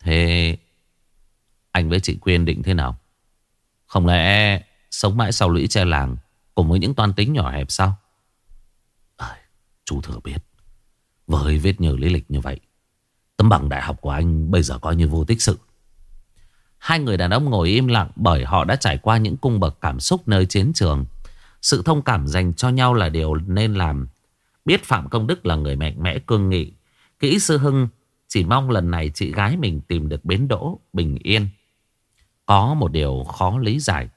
Thế anh với chị Quyên định thế nào? Không lẽ sống mãi sau lũy che làng cùng với những toan tính nhỏ hẹp sao? À, chú thừa biết. Với vết nhờ lý lịch như vậy Tấm bằng đại học của anh bây giờ coi như vô tích sự. Hai người đàn ông ngồi im lặng bởi họ đã trải qua những cung bậc cảm xúc nơi chiến trường. Sự thông cảm dành cho nhau là điều nên làm. Biết Phạm Công Đức là người mạnh mẽ cương nghị. Kỹ sư Hưng chỉ mong lần này chị gái mình tìm được bến đỗ bình yên. Có một điều khó lý giải.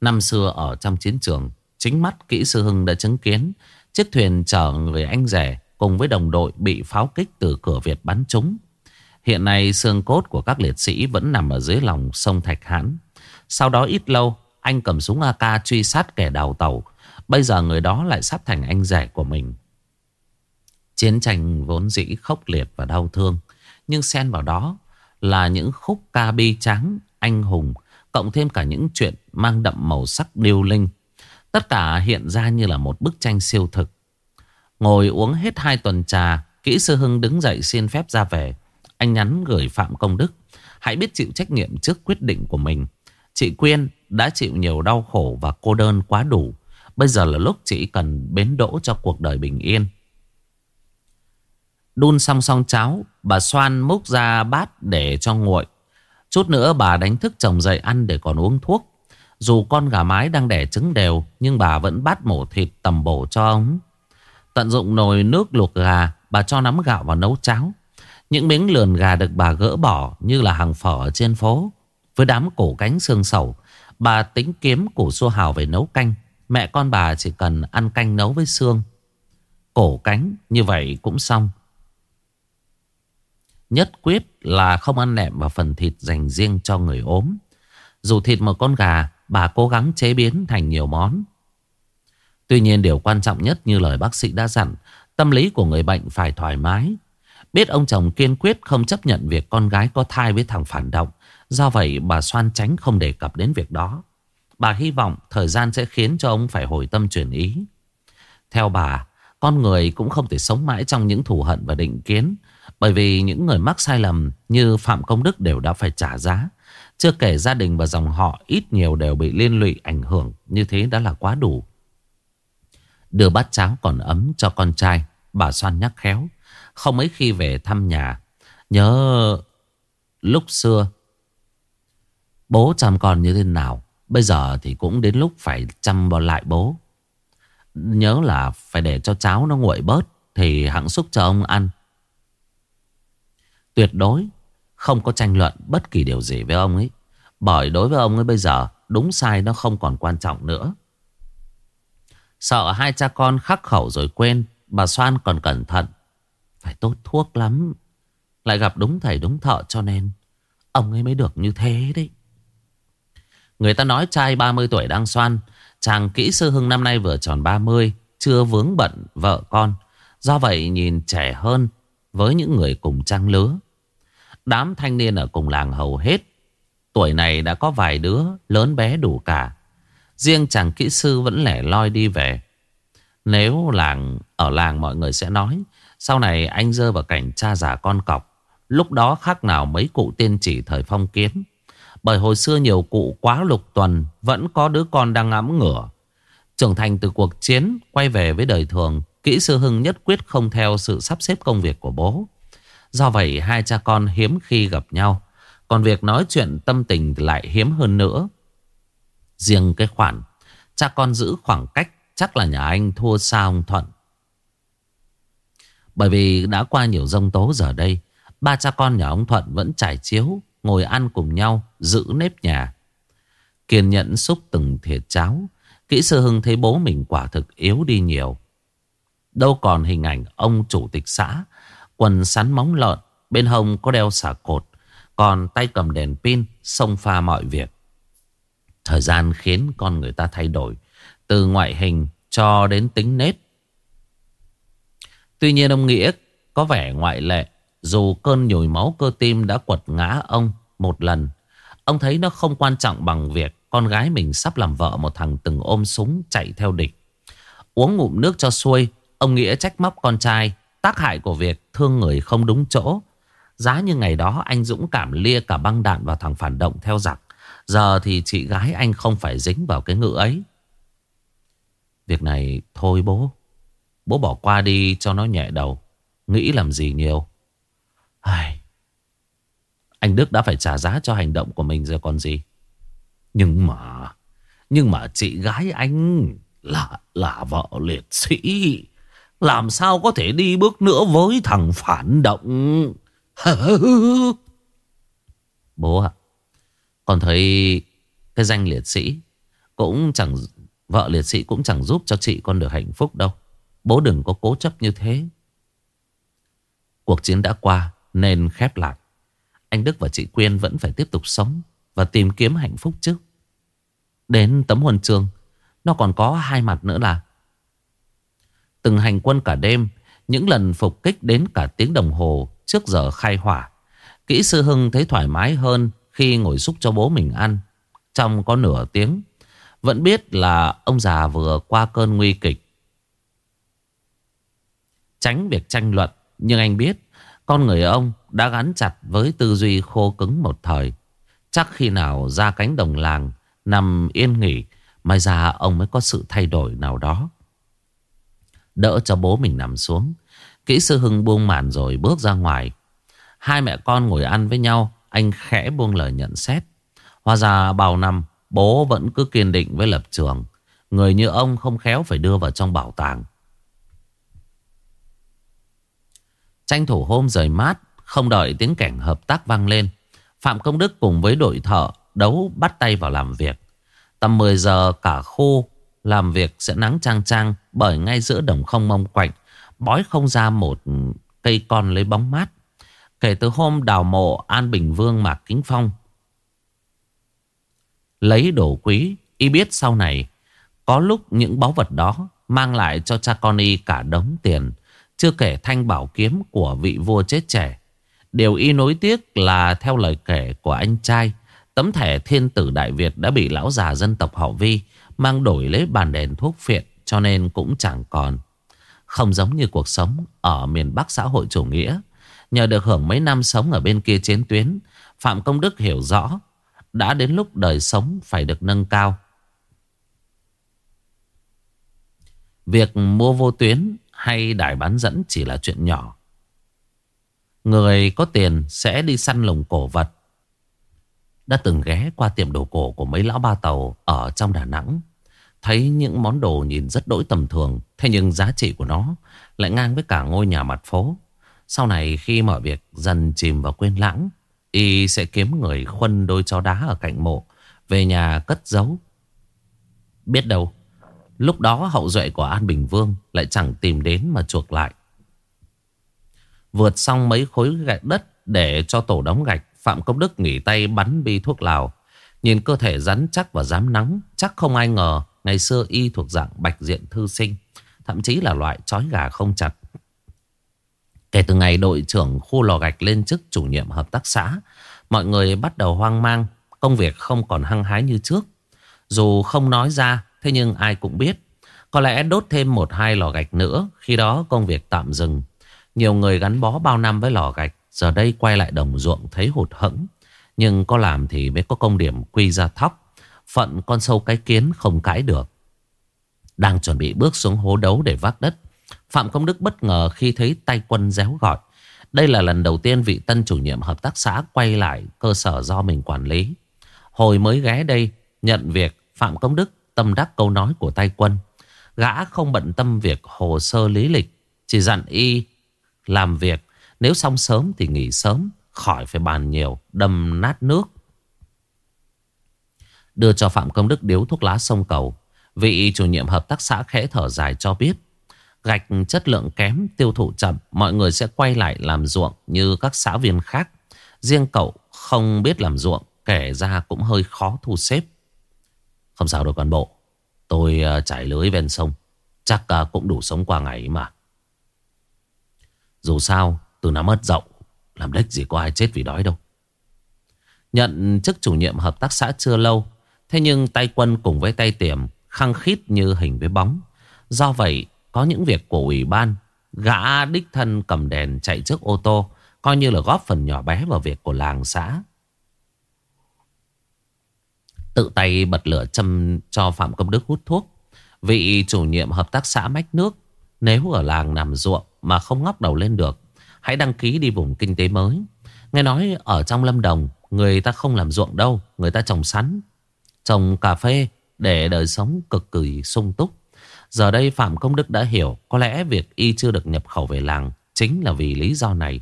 Năm xưa ở trong chiến trường, chính mắt kỹ sư Hưng đã chứng kiến Chiếc thuyền chở người anh rể cùng với đồng đội bị pháo kích từ cửa Việt bắn trúng. Hiện nay xương cốt của các liệt sĩ vẫn nằm ở dưới lòng sông Thạch Hãn. Sau đó ít lâu, anh cầm súng AK truy sát kẻ đào tàu. Bây giờ người đó lại sắp thành anh rể của mình. Chiến tranh vốn dĩ khốc liệt và đau thương. Nhưng xen vào đó là những khúc ca bi trắng, anh hùng, cộng thêm cả những chuyện mang đậm màu sắc điêu linh. Tất cả hiện ra như là một bức tranh siêu thực. Ngồi uống hết hai tuần trà, kỹ sư Hưng đứng dậy xin phép ra về. Anh nhắn gửi Phạm Công Đức. Hãy biết chịu trách nhiệm trước quyết định của mình. Chị Quyên đã chịu nhiều đau khổ và cô đơn quá đủ. Bây giờ là lúc chị cần bến đỗ cho cuộc đời bình yên. Đun xong xong cháo, bà xoan múc ra bát để cho nguội. Chút nữa bà đánh thức chồng dậy ăn để còn uống thuốc. Dù con gà mái đang đẻ trứng đều, nhưng bà vẫn bát mổ thịt tầm bổ cho ông. Tận dụng nồi nước luộc gà, bà cho nắm gạo vào nấu cháo. Những miếng lườn gà được bà gỡ bỏ như là hàng phở ở trên phố. Với đám cổ cánh xương sầu, bà tính kiếm củ xua hào về nấu canh. Mẹ con bà chỉ cần ăn canh nấu với xương. Cổ cánh như vậy cũng xong. Nhất quyết là không ăn nẹm vào phần thịt dành riêng cho người ốm. Dù thịt một con gà, bà cố gắng chế biến thành nhiều món. Tuy nhiên điều quan trọng nhất như lời bác sĩ đã dặn, tâm lý của người bệnh phải thoải mái. Biết ông chồng kiên quyết không chấp nhận việc con gái có thai với thằng phản động. Do vậy bà xoan tránh không đề cập đến việc đó. Bà hy vọng thời gian sẽ khiến cho ông phải hồi tâm chuyển ý. Theo bà, con người cũng không thể sống mãi trong những thù hận và định kiến. Bởi vì những người mắc sai lầm như Phạm Công Đức đều đã phải trả giá. Chưa kể gia đình và dòng họ ít nhiều đều bị liên lụy ảnh hưởng. Như thế đã là quá đủ. Đưa bát cháo còn ấm cho con trai. Bà Soan nhắc khéo. Không mấy khi về thăm nhà. Nhớ lúc xưa, bố chăm con như thế nào. Bây giờ thì cũng đến lúc phải chăm lại bố. Nhớ là phải để cho cháo nó nguội bớt. Thì hãng xúc cho ông ăn. Tuyệt đối không có tranh luận bất kỳ điều gì với ông ấy. Bởi đối với ông ấy bây giờ, đúng sai nó không còn quan trọng nữa. Sợ hai cha con khắc khẩu rồi quên, bà Soan còn cẩn thận. Phải tốt thuốc lắm. Lại gặp đúng thầy đúng thợ cho nên ông ấy mới được như thế đấy. Người ta nói trai 30 tuổi đang xoan. Chàng kỹ sư Hưng năm nay vừa tròn 30, chưa vướng bận vợ con. Do vậy nhìn trẻ hơn với những người cùng trang lứa. Đám thanh niên ở cùng làng hầu hết Tuổi này đã có vài đứa Lớn bé đủ cả Riêng chàng kỹ sư vẫn lẻ loi đi về Nếu làng, Ở làng mọi người sẽ nói, Sau này anh rơi vào cảnh cha già con cọc, Lúc đó khác nào mấy cụ tiên chỉ thời phong kiến Bởi hồi xưa nhiều cụ quá lục tuần, Vẫn có đứa con đang ngắm ngửa Trưởng thành từ cuộc chiến, Quay về với đời thường, Kỹ sư Hưng nhất quyết không theo sự sắp xếp công việc của bố Do vậy, hai cha con hiếm khi gặp nhau. Còn việc nói chuyện tâm tình lại hiếm hơn nữa. Riêng cái khoản cha con giữ khoảng cách chắc là nhà anh thua xa ông Thuận. Bởi vì đã qua nhiều rông tố giờ đây, ba cha con nhà ông Thuận vẫn trải chiếu, ngồi ăn cùng nhau, giữ nếp nhà. Kiên nhẫn xúc từng thiệt cháo, kỹ sư Hưng thấy bố mình quả thực yếu đi nhiều. Đâu còn hình ảnh ông chủ tịch xã Quần sắn móng lợn Bên hông có đeo xả cột Còn tay cầm đèn pin Xông pha mọi việc Thời gian khiến con người ta thay đổi, Từ ngoại hình cho đến tính nết. Tuy nhiên ông Nghĩa có vẻ ngoại lệ, Dù cơn nhồi máu cơ tim đã quật ngã ông một lần. Ông thấy nó không quan trọng bằng việc Con gái mình sắp làm vợ một thằng từng ôm súng chạy theo địch. Uống ngụm nước cho xuôi, Ông Nghĩa trách móc con trai, Tác hại của việc thương người không đúng chỗ. Giá như ngày đó, anh dũng cảm lia cả băng đạn vào thằng phản động theo giặc. Giờ thì chị gái anh không phải dính vào cái ngữ ấy. Việc này thôi bố. Bố bỏ qua đi cho nó nhẹ đầu. Nghĩ làm gì nhiều. Ai... Anh Đức đã phải trả giá cho hành động của mình rồi còn gì. Nhưng mà Nhưng mà chị gái anh Là là vợ liệt sĩ. Làm sao có thể đi bước nữa với thằng phản động? Bố ạ còn thấy Cái danh liệt sĩ Cũng chẳng, Vợ liệt sĩ cũng chẳng giúp cho chị con được hạnh phúc đâu. Bố đừng có cố chấp như thế. Cuộc chiến đã qua, Nên khép lại. Anh Đức và chị Quyên vẫn phải tiếp tục sống Và tìm kiếm hạnh phúc chứ. Đến tấm huân chương, Nó còn có hai mặt nữa là Từng hành quân cả đêm, Những lần phục kích đến cả tiếng đồng hồ Trước giờ khai hỏa, Kỹ sư Hưng thấy thoải mái hơn khi ngồi xúc cho bố mình ăn. Trong có nửa tiếng, Vẫn biết là ông già vừa qua cơn nguy kịch. Tránh việc tranh luận, Nhưng anh biết Con người ông đã gắn chặt với tư duy khô cứng một thời. Chắc khi nào ra cánh đồng làng, Nằm yên nghỉ, Mai ra ông mới có sự thay đổi nào đó. Đỡ cho bố mình nằm xuống, Kỹ sư Hưng buông màn rồi bước ra ngoài. Hai mẹ con ngồi ăn với nhau anh khẽ buông lời nhận xét. Hóa ra bao năm, Bố vẫn cứ kiên định với lập trường. Người như ông không khéo phải đưa vào trong bảo tàng. Tranh thủ hôm rời mát, Không đợi tiếng cảnh hợp tác vang lên, Phạm Công Đức cùng với đội thợ Đấu bắt tay vào làm việc. Tầm 10 giờ, cả khu làm việc sẽ nắng trang trang Bởi ngay giữa đồng không mông quạnh, Bói không ra một cây con lấy bóng mát. Kể từ hôm đào mộ An Bình Vương Mạc Kính Phong. Lấy đồ quý, Y biết sau này Có lúc những báu vật đó Mang lại cho cha con Y cả đống tiền, Chưa kể thanh bảo kiếm của vị vua chết trẻ. Điều Y nối tiếc là Theo lời kể của anh trai, Tấm thẻ thiên tử Đại Việt đã bị lão già dân tộc họ Vi Mang đổi lấy bàn đèn thuốc phiện Cho nên cũng chẳng còn. Không giống như cuộc sống Ở miền Bắc xã hội chủ nghĩa Nhờ được hưởng mấy năm sống ở bên kia chiến tuyến, Phạm Công Đức hiểu rõ, Đã đến lúc đời sống phải được nâng cao. Việc mua vô tuyến hay đài bán dẫn chỉ là chuyện nhỏ. Người có tiền sẽ đi săn lồng cổ vật. Đã từng ghé qua tiệm đồ cổ của mấy lão ba tàu ở trong Đà Nẵng, Thấy những món đồ nhìn rất đỗi tầm thường, Thế nhưng giá trị của nó lại ngang với cả ngôi nhà mặt phố. Sau này khi mọi việc dần chìm vào quên lãng, Y sẽ kiếm người khuân đôi chó đá ở cạnh mộ, Về nhà cất giấu. Biết đâu, Lúc đó hậu duệ của An Bình Vương Lại chẳng tìm đến mà chuộc lại. Vượt xong mấy khối gạch đất Để cho tổ đóng gạch, Phạm Công Đức nghỉ tay bắn bi thuốc lào. Nhìn cơ thể rắn chắc và dám nắng, Chắc không ai ngờ Ngày xưa y thuộc dạng bạch diện thư sinh, Thậm chí là loại chói gà không chặt. Kể từ ngày đội trưởng khu lò gạch lên chức chủ nhiệm hợp tác xã, Mọi người bắt đầu hoang mang, Công việc không còn hăng hái như trước. Dù không nói ra, Thế nhưng ai cũng biết, Có lẽ đốt thêm một hai lò gạch nữa, Khi đó công việc tạm dừng. Nhiều người gắn bó bao năm với lò gạch, Giờ đây quay lại đồng ruộng thấy hụt hẫng. Nhưng có làm thì mới có công điểm quy ra thóc, Phận con sâu cái kiến không cãi được. Đang chuẩn bị bước xuống hố đấu để vác đất Phạm Công Đức bất ngờ khi thấy tay quân réo gọi. Đây là lần đầu tiên vị tân chủ nhiệm hợp tác xã quay lại cơ sở do mình quản lý. Hồi mới ghé đây, nhận việc, Phạm Công Đức tâm đắc câu nói của tay quân. Gã không bận tâm việc hồ sơ lý lịch, Chỉ dặn y làm việc. Nếu xong sớm thì nghỉ sớm, Khỏi phải bàn nhiều, Đâm nát nước. Đưa cho Phạm Công Đức điếu thuốc lá sông cầu. Vị chủ nhiệm hợp tác xã khẽ thở dài cho biết Gạch chất lượng kém, tiêu thụ chậm, Mọi người sẽ quay lại làm ruộng như các xã viên khác. Riêng cậu không biết làm ruộng, Kể ra cũng hơi khó thu xếp. Không sao đâu con bộ. Tôi ờ, trải lưới ven sông. Chắc ờ, cũng đủ sống qua ngày mà. Dù sao, Từ nó mất rộng Làm đếch gì có ai chết vì đói đâu. Nhận chức chủ nhiệm hợp tác xã chưa lâu, Thế nhưng tay quân cùng với tay tiềm Khăng khít như hình với bóng. Do vậy có những việc của ủy ban, Gã đích thân cầm đèn chạy trước ô tô, Coi như là góp phần nhỏ bé vào việc của làng xã. Tự tay bật lửa châm cho Phạm Công Đức hút thuốc. Vị chủ nhiệm hợp tác xã mách nước, Nếu ở làng nằm ruộng mà không ngóc đầu lên được, Hãy đăng ký đi vùng kinh tế mới. Nghe nói ở trong Lâm Đồng, Người ta không làm ruộng đâu, Người ta trồng sắn, Trồng cà phê Để đời sống cực kỳ sung túc. Giờ đây Phạm Công Đức đã hiểu Có lẽ việc y chưa được nhập khẩu về làng Chính là vì lý do này.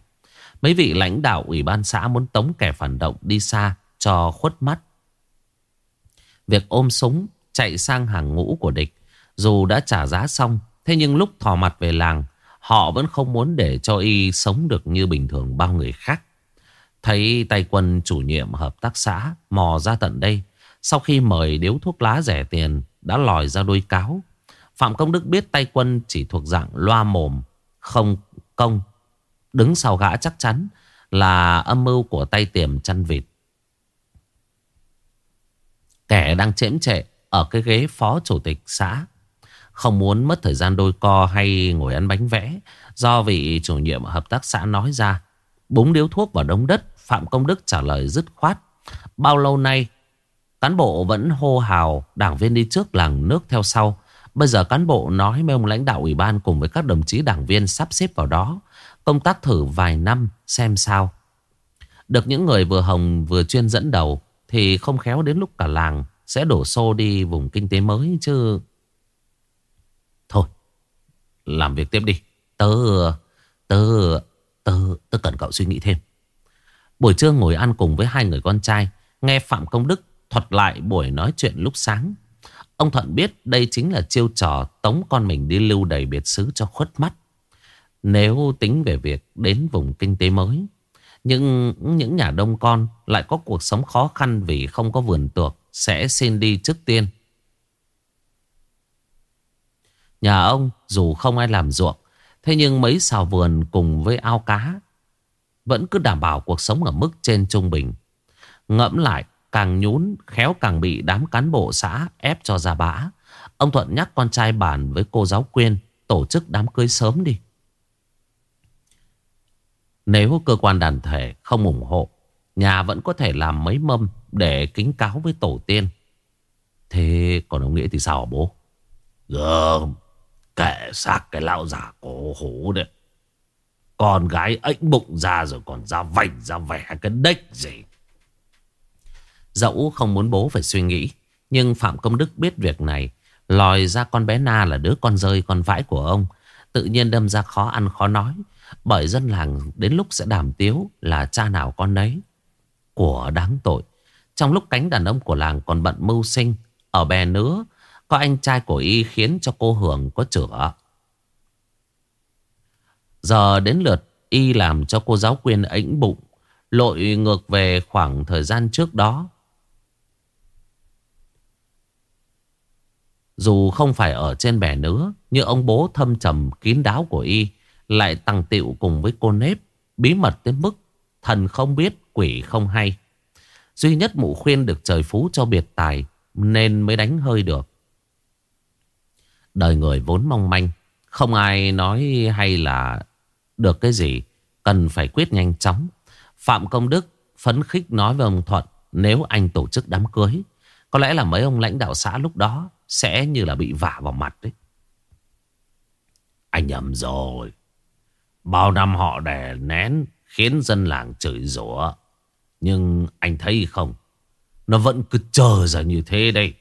Mấy vị lãnh đạo ủy ban xã muốn tống kẻ phản động đi xa Cho khuất mắt. Việc ôm súng chạy sang hàng ngũ của địch, Dù đã trả giá xong, Thế nhưng lúc thò mặt về làng, Họ vẫn không muốn để cho y sống được như bình thường bao người khác. Thấy tay quân chủ nhiệm hợp tác xã mò ra tận đây, Sau khi mời điếu thuốc lá rẻ tiền, Đã lòi ra đôi cáo. Phạm Công Đức biết tay quân chỉ thuộc dạng loa mồm, Không công. Đứng sau gã chắc chắn Là âm mưu của tay tiềm chăn vịt. Kẻ đang chễm trệ Ở cái ghế phó chủ tịch xã, Không muốn mất thời gian đôi co Hay ngồi ăn bánh vẽ, Do vị chủ nhiệm hợp tác xã nói ra. Búng điếu thuốc vào đống đất, Phạm Công Đức trả lời dứt khoát. Bao lâu nay, Cán bộ vẫn hô hào, Đảng viên đi trước làng nước theo sau. Bây giờ cán bộ nói mấy ông lãnh đạo ủy ban Cùng với các đồng chí đảng viên sắp xếp vào đó Công tác thử vài năm xem sao. Được những người vừa hồng vừa chuyên dẫn đầu Thì không khéo đến lúc cả làng Sẽ đổ xô đi vùng kinh tế mới chứ. Thôi Làm việc tiếp đi. Tớ Tớ Tớ, tớ cần cậu suy nghĩ thêm. Buổi trưa ngồi ăn cùng với hai người con trai Nghe Phạm Công Đức thuật lại buổi nói chuyện lúc sáng. Ông Thuận biết đây chính là chiêu trò tống con mình đi lưu đầy biệt xứ cho khuất mắt. Nếu tính về việc đến vùng kinh tế mới, Nhưng những nhà đông con lại có cuộc sống khó khăn vì không có vườn tược Sẽ xin đi trước tiên. Nhà ông dù không ai làm ruộng, Thế nhưng mấy xào vườn cùng với ao cá vẫn cứ đảm bảo cuộc sống ở mức trên trung bình. Ngẫm lại Càng nhún, khéo càng bị đám cán bộ xã ép cho ra bã. Ông Thuận nhắc con trai bàn với cô giáo quyên, Tổ chức đám cưới sớm đi. Nếu cơ quan đàn thể không ủng hộ, Nhà vẫn có thể làm mấy mâm Để kính cáo với tổ tiên. Thế còn ông Nghĩa thì sao hả bố? Gơm, Kệ xác cái lão già cổ hủ đấy. Con gái ếch bụng ra rồi còn ra vành ra vẻ cái đếch gì. Dẫu không muốn bố phải suy nghĩ. Nhưng Phạm Công Đức biết việc này. Lòi ra con bé Na là đứa con rơi, con vãi của ông. Tự nhiên đâm ra khó ăn, khó nói. Bởi dân làng đến lúc sẽ đàm tiếu là cha nào con nấy. Của đáng tội. Trong lúc cánh đàn ông của làng còn bận mưu sinh. Ở bè nữa Có anh trai của y khiến cho cô hưởng có chữa. Giờ đến lượt, y làm cho cô giáo quyền ảnh bụng. Lội ngược về khoảng thời gian trước đó. Dù không phải ở trên bè nữa, như ông bố thâm trầm kín đáo của y lại tăng tiệu cùng với cô nếp, bí mật đến mức thần không biết, quỷ không hay. Duy nhất mụ khuyên được trời phú cho biệt tài nên mới đánh hơi được. Đời người vốn mong manh, không ai nói hay là được cái gì cần phải quyết nhanh chóng. Phạm Công Đức phấn khích nói với ông Thuận nếu anh tổ chức đám cưới, có lẽ là mấy ông lãnh đạo xã lúc đó sẽ như là bị vả vào mặt đấy. Anh nhầm rồi. Bao năm họ đè nén khiến dân làng chửi rủa. Nhưng anh thấy không, nó vẫn cứ chờ ra như thế đây.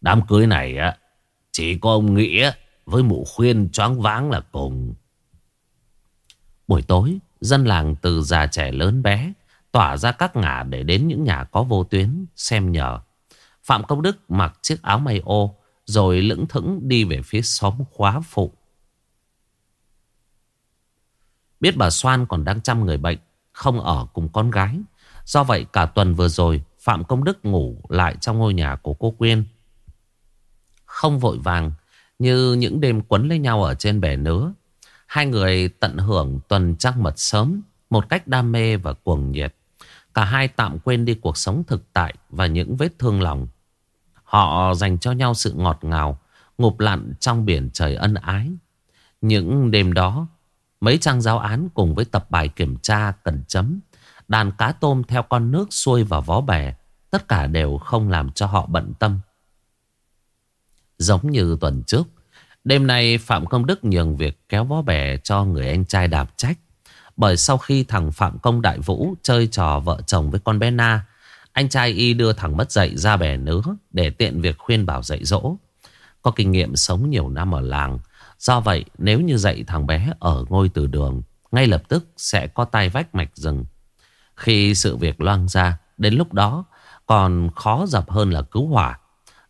Đám cưới này á chỉ có ông Nghĩa với mụ khuyên choáng váng là cùng. Buổi tối, dân làng từ già trẻ lớn bé tỏa ra các ngả để đến những nhà có vô tuyến xem nhờ. Phạm Công Đức mặc chiếc áo may ô rồi lững thững đi về phía xóm khóa phụ. Biết bà Soan còn đang chăm người bệnh, không ở cùng con gái. Do vậy cả tuần vừa rồi, Phạm Công Đức ngủ lại trong ngôi nhà của cô Quyên. Không vội vàng, như những đêm quấn lấy nhau ở trên bể nứa Hai người tận hưởng tuần trăng mật sớm Một cách đam mê và cuồng nhiệt Cả hai tạm quên đi cuộc sống thực tại Và những vết thương lòng Họ dành cho nhau sự ngọt ngào, Ngụp lặn trong biển trời ân ái. Những đêm đó, Mấy trang giáo án cùng với tập bài kiểm tra, cần chấm, Đàn cá tôm theo con nước xuôi vào vó bè, Tất cả đều không làm cho họ bận tâm. Giống như tuần trước, Đêm nay Phạm Công Đức nhường việc kéo vó bè cho người anh trai đạp trách. Bởi sau khi thằng Phạm Công Đại Vũ chơi trò vợ chồng với con bé Na anh trai y đưa thằng mất dậy ra bè nứa Để tiện việc khuyên bảo dạy dỗ Có kinh nghiệm sống nhiều năm ở làng Do vậy, nếu như dạy thằng bé ở ngôi từ đường, Ngay lập tức sẽ có tay vách mạch rừng Khi sự việc loang ra, Đến lúc đó, còn khó dập hơn là cứu hỏa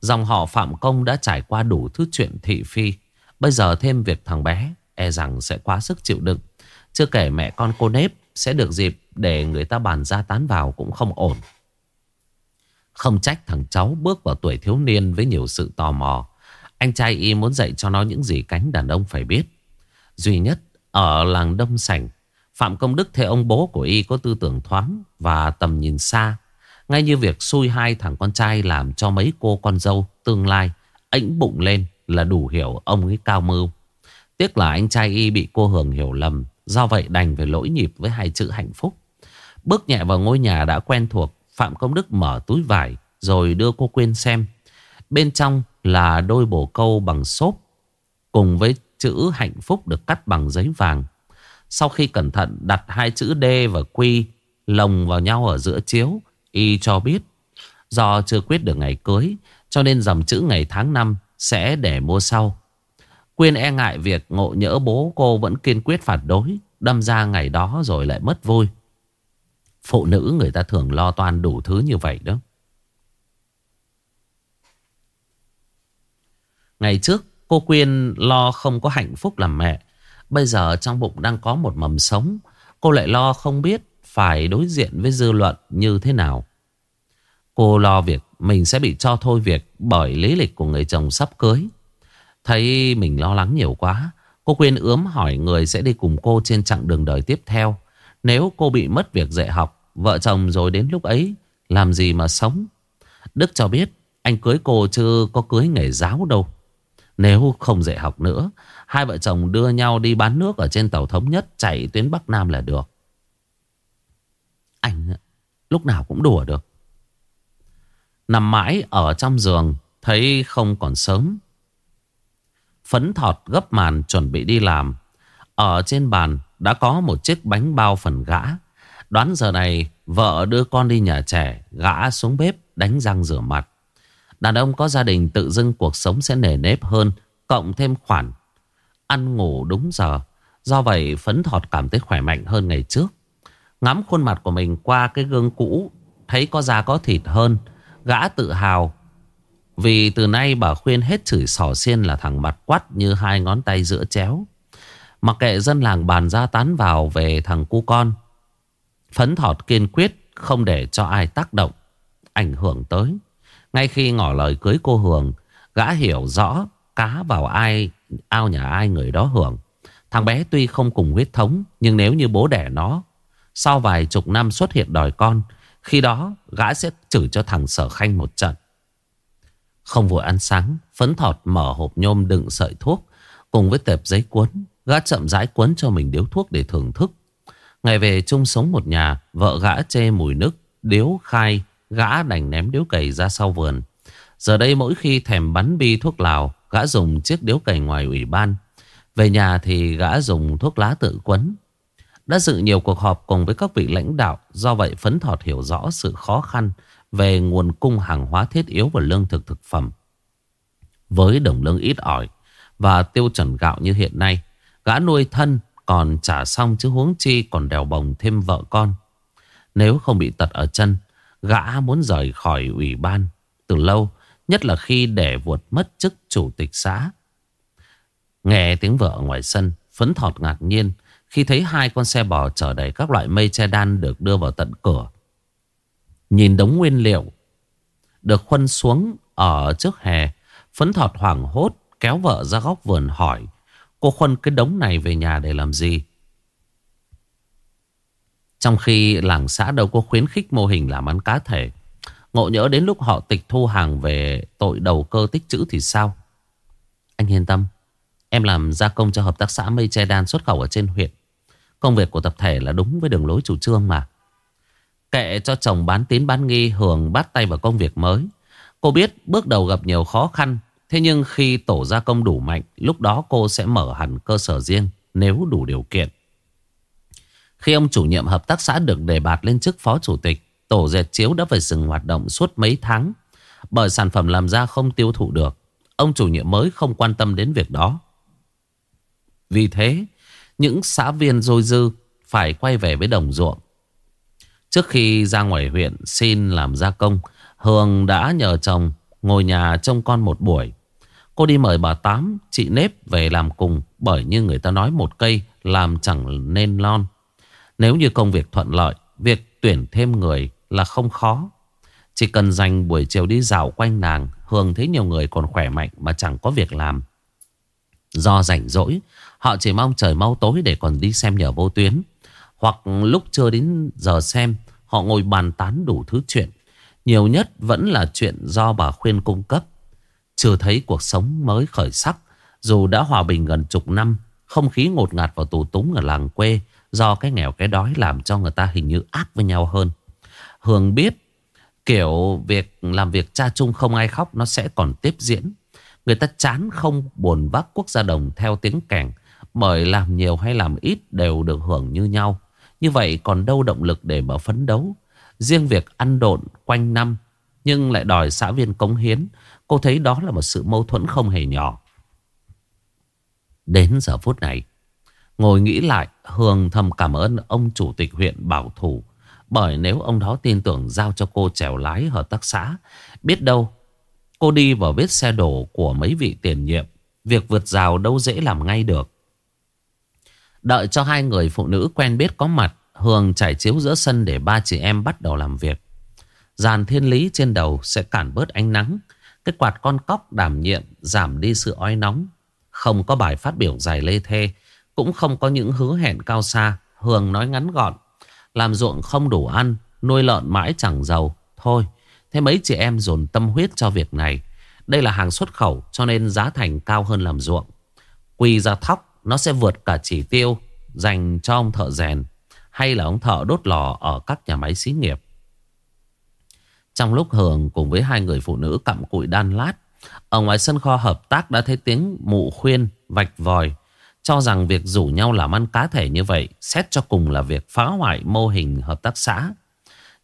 Dòng họ Phạm Công đã trải qua đủ thứ chuyện thị phi. Bây giờ thêm việc thằng bé e rằng sẽ quá sức chịu đựng. Chưa kể mẹ con cô nếp sẽ được dịp để người ta bàn ra tán vào cũng không ổn. Không trách thằng cháu bước vào tuổi thiếu niên với nhiều sự tò mò. Anh trai y muốn dạy cho nó những gì cánh đàn ông phải biết. Duy nhất ở làng Đông Sảnh, Phạm Công Đức thấy ông bố của y có tư tưởng thoáng và tầm nhìn xa. Ngay như việc xui hai thằng con trai làm cho mấy cô con dâu tương lai ảnh bụng lên là đủ hiểu ông ấy cao mưu. Tiếc là anh trai y bị cô Hường hiểu lầm, do vậy đành phải lỗi nhịp với hai chữ hạnh phúc. Bước nhẹ vào ngôi nhà đã quen thuộc, Phạm Công Đức mở túi vải rồi đưa cô Quyên xem. Bên trong là đôi bồ câu bằng xốp cùng với chữ hạnh phúc được cắt bằng giấy vàng. Sau khi cẩn thận đặt hai chữ D và Q lồng vào nhau ở giữa chiếu, y cho biết do chưa quyết được ngày cưới cho nên dòng chữ ngày tháng năm sẽ để mua sau. Quyên e ngại việc ngộ nhỡ bố cô vẫn kiên quyết phản đối, đâm ra ngày đó rồi lại mất vui. Phụ nữ người ta thường lo toan đủ thứ như vậy đó. Ngày trước, cô Quyên lo không có hạnh phúc làm mẹ. Bây giờ trong bụng đang có một mầm sống. Cô lại lo không biết phải đối diện với dư luận như thế nào. Cô lo việc mình sẽ bị cho thôi việc bởi lý lịch của người chồng sắp cưới. Thấy mình lo lắng nhiều quá. Cô Quyên ướm hỏi người sẽ đi cùng cô trên chặng đường đời tiếp theo. Nếu cô bị mất việc dạy học, vợ chồng rồi đến lúc ấy, làm gì mà sống? Đức cho biết anh cưới cô chưa có cưới nghề giáo đâu. Nếu không dạy học nữa, hai vợ chồng đưa nhau đi bán nước ở trên tàu thống nhất chạy tuyến Bắc Nam là được. Anh lúc nào cũng đùa được. Nằm mãi ở trong giường, thấy không còn sớm. Phấn thọt gấp màn chuẩn bị đi làm. Ở trên bàn đã có một chiếc bánh bao phần gã. Đoán giờ này vợ đưa con đi nhà trẻ, gã xuống bếp đánh răng rửa mặt. Đàn ông có gia đình tự dưng cuộc sống sẽ nề nếp hơn, cộng thêm khoản. Ăn ngủ đúng giờ. Do vậy phấn thọt cảm thấy khỏe mạnh hơn ngày trước. Ngắm khuôn mặt của mình qua cái gương cũ, thấy có da có thịt hơn. Gã tự hào vì từ nay bà khuyên hết chửi sỏ xiên là thằng mặt quắt như hai ngón tay giữa chéo. Mặc kệ dân làng bàn ra tán vào về thằng cu con. Phấn thọt kiên quyết không để cho ai tác động, ảnh hưởng tới. Ngay khi ngỏ lời cưới cô Hường, gã hiểu rõ cá vào ai, ao nhà ai người đó hưởng. Thằng bé tuy không cùng huyết thống, nhưng nếu như bố đẻ nó, sau vài chục năm xuất hiện đòi con, khi đó gã sẽ chửi cho thằng sở khanh một trận. Không vội ăn sáng, phấn thọt mở hộp nhôm đựng sợi thuốc, cùng với tệp giấy cuốn, gã chậm rãi quấn cho mình điếu thuốc để thưởng thức. Ngày về chung sống một nhà, vợ gã chê mùi nước, điếu khai, Gã đành ném điếu cày ra sau vườn. Giờ đây mỗi khi thèm bắn bi thuốc lào Gã dùng chiếc điếu cày ngoài ủy ban. Về nhà thì gã dùng thuốc lá tự quấn. Đã dự nhiều cuộc họp cùng với các vị lãnh đạo Do vậy phấn thọt hiểu rõ sự khó khăn Về nguồn cung hàng hóa thiết yếu và lương thực thực phẩm. Với đồng lương ít ỏi Và tiêu chuẩn gạo như hiện nay Gã nuôi thân còn trả xong chứ huống chi còn đèo bồng thêm vợ con Nếu không bị tật ở chân Gã muốn rời khỏi ủy ban từ lâu, nhất là khi để vuột mất chức chủ tịch xã. Nghe tiếng vợ ngoài sân, phấn thọt ngạc nhiên khi thấy hai con xe bò chở đầy các loại mây che đan được đưa vào tận cửa. Nhìn đống nguyên liệu được khuân xuống ở trước hè, phấn thọt hoảng hốt kéo vợ ra góc vườn hỏi cô khuân cái đống này về nhà để làm gì? Trong khi làng xã đâu có khuyến khích mô hình làm ăn cá thể. Ngộ nhỡ đến lúc họ tịch thu hàng về tội đầu cơ tích chữ thì sao? Anh yên tâm. Em làm gia công cho hợp tác xã mây che đan xuất khẩu ở trên huyện. Công việc của tập thể là đúng với đường lối chủ trương mà. Kệ cho chồng bán tín bán nghi, hưởng bắt tay vào công việc mới. Cô biết bước đầu gặp nhiều khó khăn. Thế nhưng khi tổ gia công đủ mạnh, lúc đó cô sẽ mở hẳn cơ sở riêng nếu đủ điều kiện. Khi ông chủ nhiệm hợp tác xã được đề bạt lên chức phó chủ tịch, tổ dệt chiếu đã phải dừng hoạt động suốt mấy tháng. Bởi sản phẩm làm ra không tiêu thụ được, ông chủ nhiệm mới không quan tâm đến việc đó. Vì thế, những xã viên dôi dư phải quay về với đồng ruộng. Trước khi ra ngoài huyện xin làm gia công, Hương đã nhờ chồng Ngồi nhà trông con một buổi Cô đi mời bà Tám, Chị Nếp về làm cùng Bởi như người ta nói một cây Làm chẳng nên lon. Nếu như công việc thuận lợi, Việc tuyển thêm người là không khó. Chỉ cần dành buổi chiều đi dạo quanh nàng, Hường thấy nhiều người còn khỏe mạnh Mà chẳng có việc làm. Do rảnh rỗi, Họ chỉ mong trời mau tối để còn đi xem nhờ vô tuyến. Hoặc lúc chưa đến giờ xem, Họ ngồi bàn tán đủ thứ chuyện. Nhiều nhất vẫn là chuyện do bà khuyên cung cấp. Chưa thấy cuộc sống mới khởi sắc, Dù đã hòa bình gần chục năm, Không khí ngột ngạt và tù túng ở làng quê Do cái nghèo cái đói làm cho người ta hình như ác với nhau hơn. Hường biết Kiểu việc làm việc cha chung không ai khóc Nó sẽ còn tiếp diễn. Người ta chán không buồn vác quốc gia đồng theo tiếng kèn, Bởi làm nhiều hay làm ít đều được hưởng như nhau. Như vậy còn đâu động lực để mà phấn đấu. Riêng việc ăn độn quanh năm Nhưng lại đòi xã viên cống hiến Cô thấy đó là một sự mâu thuẫn không hề nhỏ. Đến giờ phút này, Ngồi nghĩ lại, Hương thầm cảm ơn ông chủ tịch huyện bảo thủ. Bởi nếu ông đó tin tưởng giao cho cô trèo lái hợp tác xã, Biết đâu Cô đi vào vết xe đổ của mấy vị tiền nhiệm, Việc vượt rào đâu dễ làm ngay được. Đợi cho hai người phụ nữ quen biết có mặt Hường trải chiếu giữa sân để ba chị em bắt đầu làm việc. Giàn thiên lý trên đầu sẽ cản bớt ánh nắng cái quạt con cóc đảm nhiệm giảm đi sự oi nóng, Không có bài phát biểu dài lê thê, Cũng không có những hứa hẹn cao xa, Hường nói ngắn gọn, Làm ruộng không đủ ăn, Nuôi lợn mãi chẳng giàu, Thôi, Thế mấy chị em dồn tâm huyết cho việc này. Đây là hàng xuất khẩu, cho nên giá thành cao hơn làm ruộng. Quy ra thóc, nó sẽ vượt cả chỉ tiêu Dành cho ông thợ rèn, Hay là ông thợ đốt lò ở các nhà máy xí nghiệp. Trong lúc Hường cùng với hai người phụ nữ cặm cụi đan lát Ở ngoài sân kho hợp tác đã thấy tiếng mụ khuyên vạch vòi Cho rằng việc rủ nhau làm ăn cá thể như vậy Xét cho cùng là việc phá hoại mô hình hợp tác xã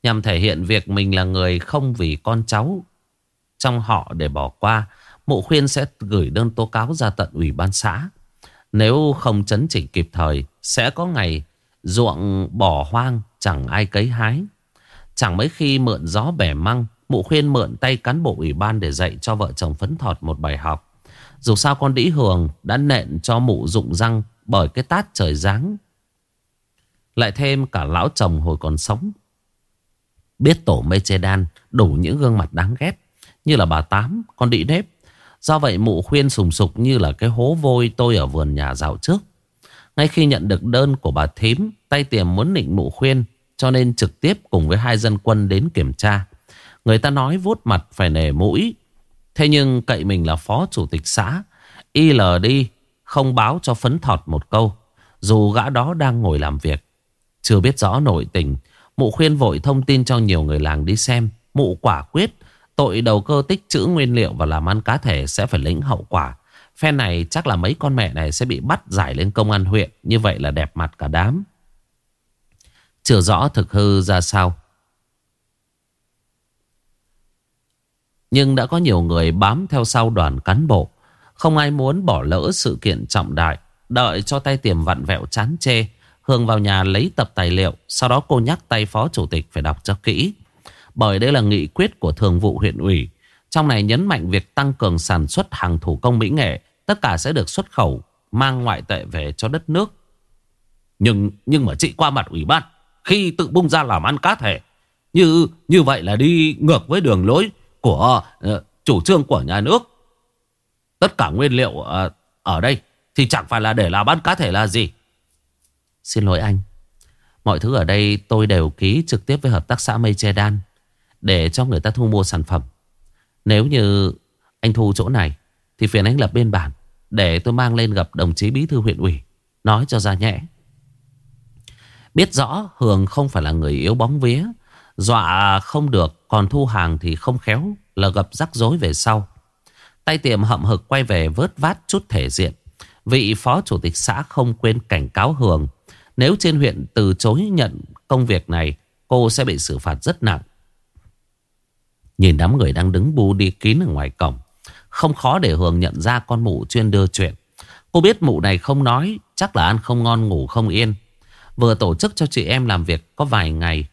Nhằm thể hiện việc mình là người không vì con cháu trong họ để bỏ qua. Mụ khuyên sẽ gửi đơn tố cáo ra tận ủy ban xã. Nếu không chấn chỉnh kịp thời, sẽ có ngày ruộng bỏ hoang chẳng ai cấy hái. Chẳng mấy khi mượn gió bẻ măng, mụ khuyên mượn tay cán bộ ủy ban để dạy cho vợ chồng phấn thọt một bài học. Dù sao con đĩ hường đã nện cho mụ rụng răng bởi cái tát trời giáng. Lại thêm cả lão chồng hồi còn sống Biết tổ mê chê đan đủ những gương mặt đáng ghét Như là bà Tám, con đĩ nếp Do vậy mụ khuyên sùng sục như là cái hố vôi tôi ở vườn nhà dạo trước Ngay khi nhận được đơn của bà thím Tay tiềm muốn nịnh mụ khuyên cho nên trực tiếp cùng với hai dân quân đến kiểm tra Người ta nói vuốt mặt phải nề mũi Thế nhưng cậy mình là phó chủ tịch xã Y lờ đi Không báo cho phấn thọt một câu Dù gã đó đang ngồi làm việc, Chưa biết rõ nội tình, Mụ khuyên vội thông tin cho nhiều người làng đi xem. Mụ quả quyết, tội đầu cơ tích trữ nguyên liệu và làm ăn cá thể sẽ phải lĩnh hậu quả. Phen này chắc là mấy con mẹ này sẽ bị bắt giải lên công an huyện. Như vậy là đẹp mặt cả đám. Chưa rõ thực hư ra sao. Nhưng đã có nhiều người bám theo sau đoàn cán bộ. Không ai muốn bỏ lỡ sự kiện trọng đại. Đợi cho tay tiềm vặn vẹo chán chê. Hương vào nhà lấy tập tài liệu Sau đó cô nhắc tay phó chủ tịch phải đọc cho kỹ Bởi đây là nghị quyết của thường vụ huyện ủy Trong này nhấn mạnh việc tăng cường sản xuất hàng thủ công mỹ nghệ Tất cả sẽ được xuất khẩu, Mang ngoại tệ về cho đất nước Nhưng nhưng mà chị qua mặt ủy ban khi tự bung ra làm ăn cá thể. Như như vậy là đi ngược với đường lối Của uh, chủ trương của nhà nước. Tất cả nguyên liệu uh, ở đây Thì chẳng phải là để làm ăn cá thể là gì. Xin lỗi anh. Mọi thứ ở đây tôi đều ký trực tiếp với hợp tác xã Mây Che Đan Để cho người ta thu mua sản phẩm. Nếu như anh thu chỗ này Thì phiền anh lập biên bản Để tôi mang lên gặp đồng chí bí thư huyện ủy Nói cho ra nhẽ. Biết rõ Hường không phải là người yếu bóng vía Dọa không được Còn thu hàng thì không khéo Là gặp rắc rối về sau Tay tiệm hậm hực quay về vớt vát chút thể diện Vị phó chủ tịch xã không quên cảnh cáo Hường nếu trên huyện từ chối nhận công việc này, cô sẽ bị xử phạt rất nặng. Nhìn đám người đang đứng bu đi kín ở ngoài cổng. Không khó để Hường nhận ra con mụ chuyên đưa chuyện. Cô biết mụ này không nói, chắc là ăn không ngon ngủ không yên. Vừa tổ chức cho chị em làm việc có vài ngày.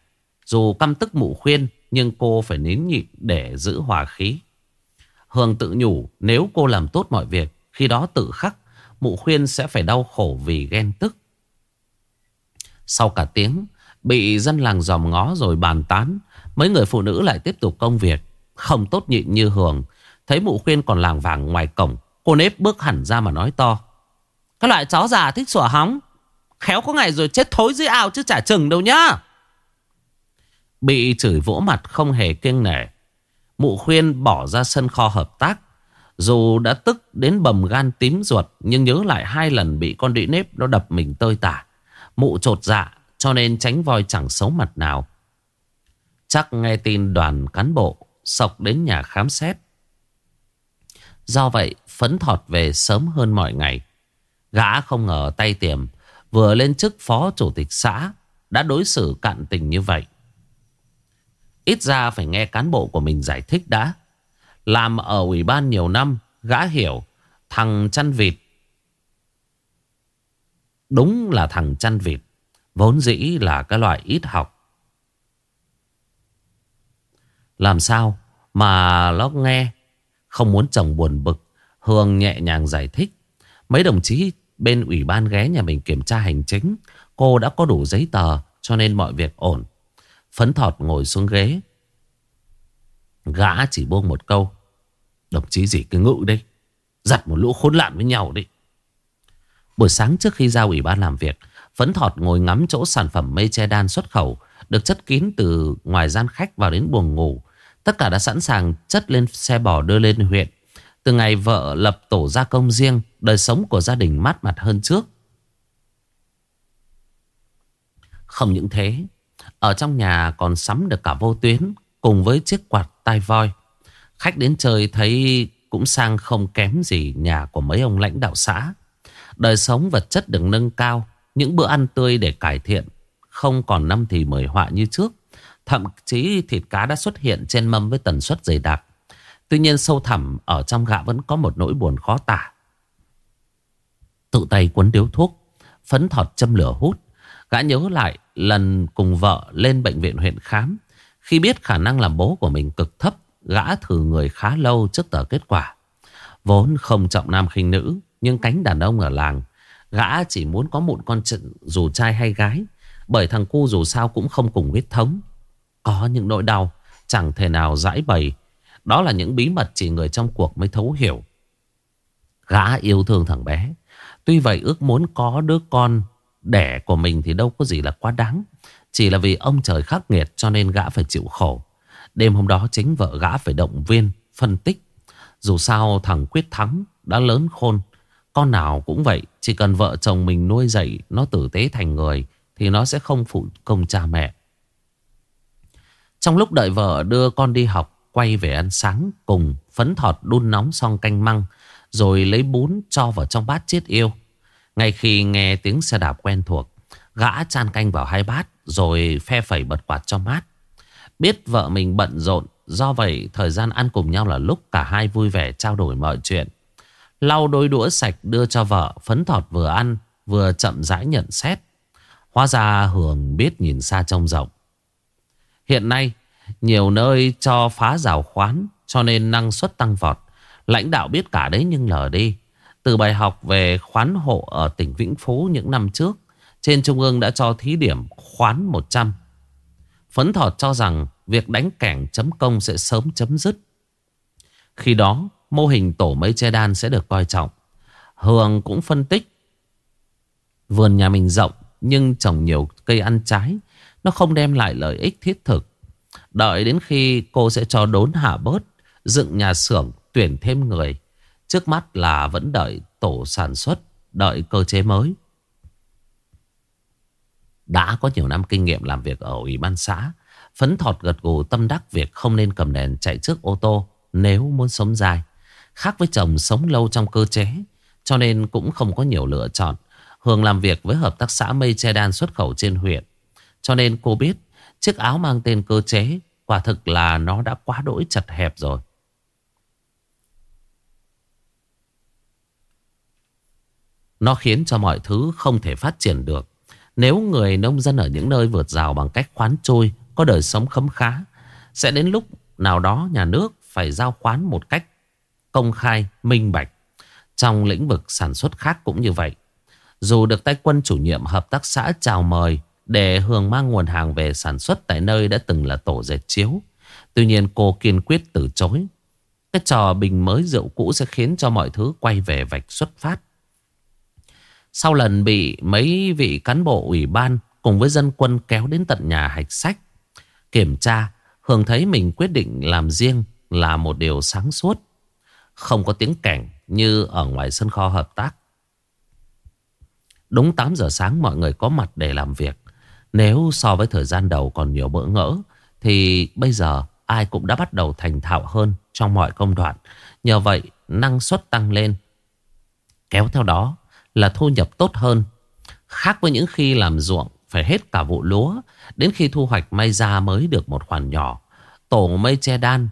Dù căm tức mụ khuyên, nhưng cô phải nín nhịn để giữ hòa khí. Hương tự nhủ nếu cô làm tốt mọi việc, khi đó tự khắc, mụ khuyên sẽ phải đau khổ vì ghen tức. Sau cả tiếng, bị dân làng dòm ngó rồi bàn tán, mấy người phụ nữ lại tiếp tục công việc. Không tốt nhịn như Hường, thấy mụ khuyên còn làng vàng ngoài cổng, cô nếp bước hẳn ra mà nói to. Cái loại chó già thích sủa hóng, khéo có ngày rồi chết thối dưới ao chứ chả chừng đâu nhá. Bị chửi vỗ mặt không hề kiêng nể. Mụ khuyên bỏ ra sân kho hợp tác. Dù đã tức đến bầm gan tím ruột, nhưng nhớ lại hai lần bị con đĩ nếp nó đập mình tơi tả. Mụ trột dạ cho nên tránh voi chẳng xấu mặt nào. Chắc nghe tin đoàn cán bộ sọc đến nhà khám xét. Do vậy, phấn thọt về sớm hơn mọi ngày. Gã không ngờ tay tiềm vừa lên chức phó chủ tịch xã đã đối xử cạn tình như vậy. Ít ra phải nghe cán bộ của mình giải thích đã. Làm ở ủy ban nhiều năm, gã hiểu thằng chăn vịt. Đúng là thằng chăn vịt, vốn dĩ là cái loại ít học. Làm sao mà nó nghe không muốn chồng buồn bực. Hương nhẹ nhàng giải thích. Mấy đồng chí bên ủy ban ghé nhà mình kiểm tra hành chính. Cô đã có đủ giấy tờ cho nên mọi việc ổn. Phấn thọt ngồi xuống ghế. Gã chỉ buông một câu. Đồng chí gì cứ ngự đi Giặt một lũ khốn lạn với nhau đi. Buổi sáng trước khi ra ủy ban làm việc. Phấn thọt ngồi ngắm chỗ sản phẩm mây che đan xuất khẩu. Được chất kín từ ngoài gian khách vào đến buồng ngủ. Tất cả đã sẵn sàng chất lên xe bò đưa lên huyện. Từ ngày vợ lập tổ gia công riêng, đời sống của gia đình mát mặt hơn trước. Không những thế, ở trong nhà còn sắm được cả vô tuyến cùng với chiếc quạt tai voi. Khách đến chơi thấy cũng sang không kém gì nhà của mấy ông lãnh đạo xã. Đời sống vật chất được nâng cao, những bữa ăn tươi để cải thiện, không còn năm thì mời họa như trước. Thậm chí thịt cá đã xuất hiện trên mâm với tần suất dày đặc. Tuy nhiên sâu thẳm ở trong gã vẫn có một nỗi buồn khó tả. Tự tay cuốn điếu thuốc, phấn thọt châm lửa hút. Gã nhớ lại lần cùng vợ lên bệnh viện huyện khám. Khi biết khả năng làm bố của mình cực thấp, gã thử người khá lâu trước tờ kết quả. Vốn không trọng nam khinh nữ, nhưng cánh đàn ông ở làng, gã chỉ muốn có một con trận dù trai hay gái. Bởi thằng cu dù sao cũng không cùng huyết thống. Có những nỗi đau chẳng thể nào giải bày. Đó là những bí mật chỉ người trong cuộc mới thấu hiểu. Gã yêu thương thằng bé. Tuy vậy ước muốn có đứa con đẻ của mình thì đâu có gì là quá đáng. Chỉ là vì ông trời khắc nghiệt cho nên gã phải chịu khổ. Đêm hôm đó chính vợ gã phải động viên, phân tích. Dù sao thằng Quyết Thắng đã lớn khôn. Con nào cũng vậy, chỉ cần vợ chồng mình nuôi dạy nó tử tế thành người thì nó sẽ không phụ công cha mẹ. Trong lúc đợi vợ đưa con đi học Quay về ăn sáng cùng Phấn thọt đun nóng xong canh măng Rồi lấy bún cho vào trong bát chiết yêu. Ngay khi nghe tiếng xe đạp quen thuộc Gã chan canh vào hai bát Rồi phe phẩy bật quạt cho mát. Biết vợ mình bận rộn Do vậy thời gian ăn cùng nhau là lúc Cả hai vui vẻ trao đổi mọi chuyện. Lau đôi đũa sạch đưa cho vợ Phấn thọt vừa ăn Vừa chậm rãi nhận xét. Hóa ra Hường biết nhìn xa trông rộng. Hiện nay, nhiều nơi cho phá rào khoán cho nên năng suất tăng vọt. Lãnh đạo biết cả đấy nhưng lờ đi. Từ bài học về khoán hộ ở tỉnh Vĩnh Phú những năm trước, trên Trung ương đã cho thí điểm khoán 100. Phấn thọt cho rằng việc đánh kẻng chấm công sẽ sớm chấm dứt. Khi đó, mô hình tổ mây che đan sẽ được coi trọng. Hường cũng phân tích. Vườn nhà mình rộng nhưng trồng nhiều cây ăn trái nó không đem lại lợi ích thiết thực Đợi đến khi cô sẽ cho đốn hạ bớt, Dựng nhà xưởng, tuyển thêm người. Trước mắt là vẫn đợi tổ sản xuất, Đợi cơ chế mới. Đã có nhiều năm kinh nghiệm làm việc ở Ủy ban xã, Phấn thọt gật gù tâm đắc việc không nên cầm đèn chạy trước ô tô Nếu muốn sống dài. Khác với chồng sống lâu trong cơ chế, Cho nên cũng không có nhiều lựa chọn. Hường làm việc với hợp tác xã mây che đan xuất khẩu trên huyện. Cho nên cô biết chiếc áo mang tên cơ chế quả thực là nó đã quá đỗi chật hẹp rồi. Nó khiến cho mọi thứ không thể phát triển được. Nếu người nông dân ở những nơi vượt rào bằng cách khoán trôi có đời sống khấm khá, sẽ đến lúc nào đó nhà nước phải giao khoán một cách công khai, minh bạch. Trong lĩnh vực sản xuất khác cũng như vậy. Dù được tay quân chủ nhiệm hợp tác xã chào mời để Hường mang nguồn hàng về sản xuất tại nơi đã từng là tổ dệt chiếu. Tuy nhiên cô kiên quyết từ chối. Cái trò bình mới rượu cũ sẽ khiến cho mọi thứ quay về vạch xuất phát. Sau lần bị mấy vị cán bộ ủy ban cùng với dân quân kéo đến tận nhà hạch sách, kiểm tra, Hường thấy mình quyết định làm riêng là một điều sáng suốt. Không có tiếng cảnh như ở ngoài sân kho hợp tác. Đúng 8 giờ sáng mọi người có mặt để làm việc. Nếu so với thời gian đầu còn nhiều bỡ ngỡ, thì bây giờ ai cũng đã bắt đầu thành thạo hơn trong mọi công đoạn. Nhờ vậy, năng suất tăng lên. Kéo theo đó là thu nhập tốt hơn. Khác với những khi làm ruộng phải hết cả vụ lúa, đến khi thu hoạch may ra mới được một khoản nhỏ. Tổ mây che đan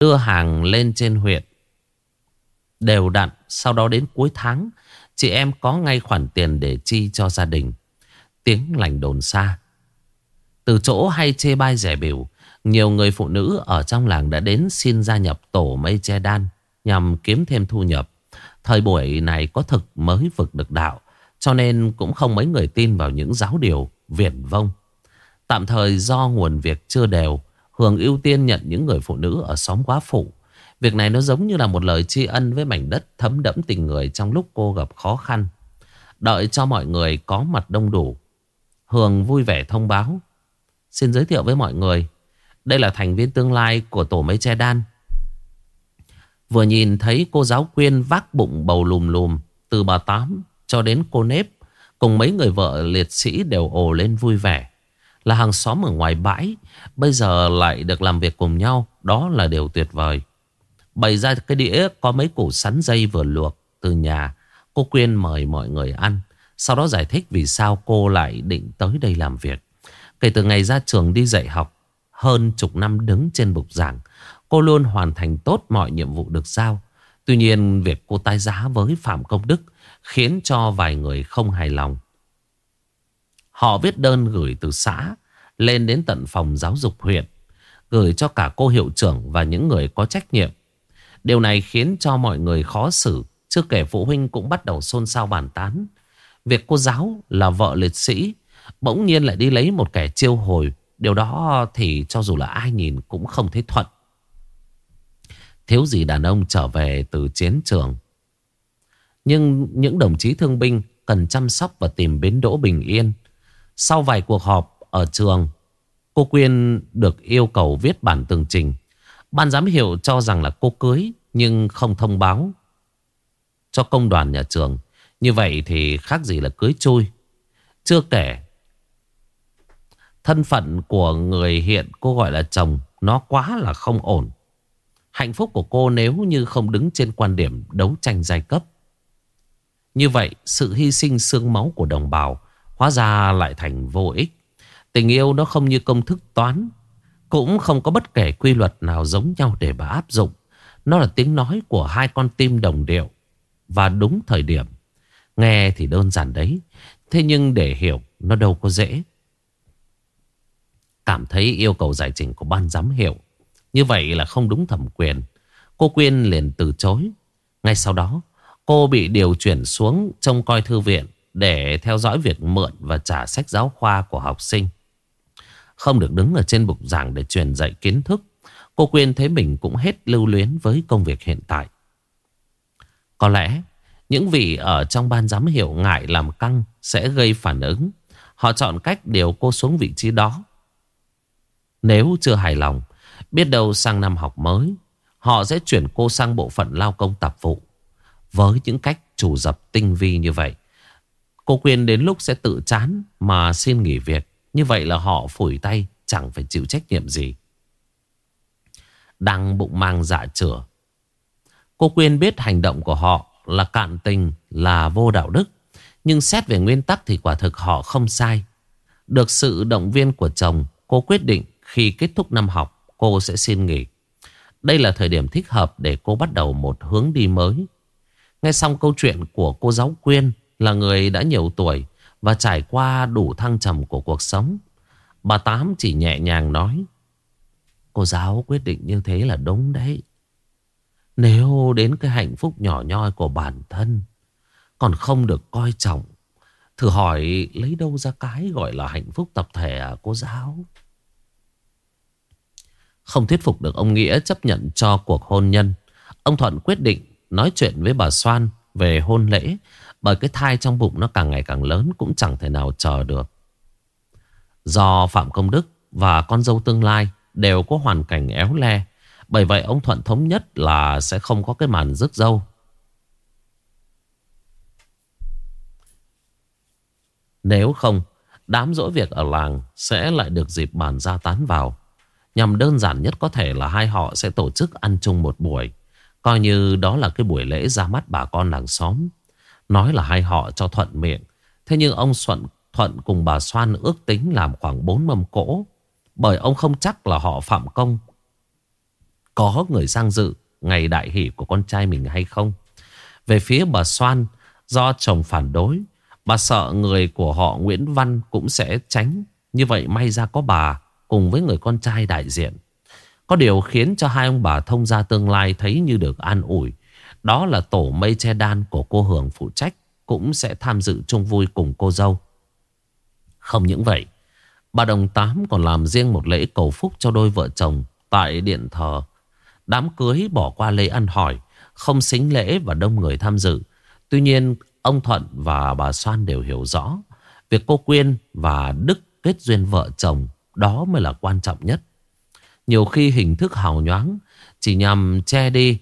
đưa hàng lên trên huyện đều đặn. Sau đó đến cuối tháng, chị em có ngay khoản tiền để chi cho gia đình. Tiếng lành đồn xa. Từ chỗ hay chê bai rẻ biểu, nhiều người phụ nữ ở trong làng đã đến xin gia nhập tổ mây che đan nhằm kiếm thêm thu nhập. Thời buổi này có thực mới vực được đạo, cho nên cũng không mấy người tin vào những giáo điều viển vông. Tạm thời do nguồn việc chưa đều, Hường ưu tiên nhận những người phụ nữ ở xóm quá phụ. Việc này nó giống như là một lời tri ân với mảnh đất thấm đẫm tình người trong lúc cô gặp khó khăn. Đợi cho mọi người có mặt đông đủ. Hường vui vẻ thông báo. Xin giới thiệu với mọi người. Đây là thành viên tương lai của tổ mây che đan. Vừa nhìn thấy cô giáo quyên vác bụng bầu lùm lùm từ bà Tám cho đến cô nếp, cùng mấy người vợ liệt sĩ đều ồ lên vui vẻ. Là hàng xóm ở ngoài bãi, Bây giờ lại được làm việc cùng nhau, Đó là điều tuyệt vời Bày ra cái đĩa có mấy củ sắn dây vừa luộc từ nhà, Cô Quyên mời mọi người ăn sau đó giải thích vì sao cô lại định tới đây làm việc Kể từ ngày ra trường đi dạy học Hơn chục năm đứng trên bục giảng Cô luôn hoàn thành tốt mọi nhiệm vụ được giao Tuy nhiên việc cô tái giá với Phạm Công Đức Khiến cho vài người không hài lòng Họ viết đơn gửi từ xã lên đến tận phòng giáo dục huyện, gửi cho cả cô hiệu trưởng và những người có trách nhiệm. Điều này khiến cho mọi người khó xử, chưa kể phụ huynh cũng bắt đầu xôn xao bàn tán. Việc cô giáo là vợ liệt sĩ, bỗng nhiên lại đi lấy một kẻ chiêu hồi. Điều đó thì cho dù là ai nhìn cũng không thấy thuận. Thiếu gì đàn ông trở về từ chiến trường. Nhưng những đồng chí thương binh cần chăm sóc và tìm bến đỗ bình yên. Sau vài cuộc họp ở trường, cô Quyên được yêu cầu viết bản tường trình. Ban giám hiệu cho rằng là cô cưới nhưng không thông báo cho công đoàn nhà trường. Như vậy thì khác gì là cưới chui. Chưa kể, thân phận của người hiện cô gọi là chồng nó quá là không ổn. Hạnh phúc của cô nếu như không đứng trên quan điểm đấu tranh giai cấp. Như vậy, sự hy sinh xương máu của đồng bào Hóa ra lại thành vô ích Tình yêu nó không như công thức toán Cũng không có bất kể quy luật nào giống nhau để bà áp dụng Nó là tiếng nói của hai con tim đồng điệu Và đúng thời điểm Nghe thì đơn giản đấy, Thế nhưng để hiểu nó đâu có dễ Cảm thấy yêu cầu giải trình của ban giám hiệu, Như vậy là không đúng thẩm quyền Cô Quyên liền từ chối Ngay sau đó, Cô bị điều chuyển xuống trông coi thư viện để theo dõi việc mượn và trả sách giáo khoa của học sinh. Không được đứng ở trên bục giảng để truyền dạy kiến thức. Cô Quyên thấy mình cũng hết lưu luyến với công việc hiện tại. Có lẽ những vị ở trong ban giám hiệu ngại làm căng sẽ gây phản ứng. Họ chọn cách điều cô xuống vị trí đó. Nếu chưa hài lòng, biết đâu sang năm học mới, họ sẽ chuyển cô sang bộ phận lao công tạp vụ. Với những cách chủ dập tinh vi như vậy, Cô Quyên đến lúc sẽ tự chán mà xin nghỉ việc. Như vậy là họ phủi tay chẳng phải chịu trách nhiệm gì. Đang bụng mang dạ chửa. Cô Quyên biết hành động của họ là cạn tình, là vô đạo đức. Nhưng xét về nguyên tắc thì quả thực họ không sai. Được sự động viên của chồng, cô quyết định khi kết thúc năm học, cô sẽ xin nghỉ. Đây là thời điểm thích hợp để cô bắt đầu một hướng đi mới. Nghe xong câu chuyện của cô giáo Quyên, là người đã nhiều tuổi và trải qua đủ thăng trầm của cuộc sống. Bà Tám chỉ nhẹ nhàng nói, cô giáo quyết định như thế là đúng đấy. Nếu đến cái hạnh phúc nhỏ nhoi của bản thân, Còn không được coi trọng, Thử hỏi lấy đâu ra cái gọi là hạnh phúc tập thể à cô giáo? Không thuyết phục được ông Nghĩa chấp nhận cho cuộc hôn nhân. Ông Thuận quyết định nói chuyện với bà Soan về hôn lễ, Bởi cái thai trong bụng nó càng ngày càng lớn cũng chẳng thể nào chờ được. Do Phạm Công Đức và con dâu tương lai đều có hoàn cảnh éo le bởi vậy ông Thuận thống nhất là sẽ không có cái màn rước dâu Nếu không, đám dỗi việc ở làng sẽ lại được dịp bàn ra tán vào. Nhằm đơn giản nhất có thể là hai họ sẽ tổ chức ăn chung một buổi. Coi như đó là cái buổi lễ ra mắt bà con làng xóm. Nói là hai họ cho thuận miệng. Thế nhưng ông Thuận, Thuận cùng bà xoan ước tính làm khoảng 4 mâm cỗ. Bởi ông không chắc là họ phạm công. Có người sang dự ngày đại hỷ của con trai mình hay không. Về phía bà Soan, do chồng phản đối, Bà sợ người của họ Nguyễn Văn cũng sẽ tránh. Như vậy may ra có bà cùng với người con trai đại diện. Có điều khiến cho hai ông bà thông gia tương lai thấy như được an ủi. Đó là tổ mây che đan của cô Hường phụ trách cũng sẽ tham dự chung vui cùng cô dâu. Không những vậy, bà Đồng Tám còn làm riêng một lễ cầu phúc cho đôi vợ chồng tại điện thờ. Đám cưới bỏ qua lễ ăn hỏi, không xính lễ và đông người tham dự. Tuy nhiên Ông Thuận và bà Soan đều hiểu rõ Việc cô Quyên và Đức kết duyên vợ chồng Đó mới là quan trọng nhất. Nhiều khi hình thức hào nhoáng Chỉ nhằm che đi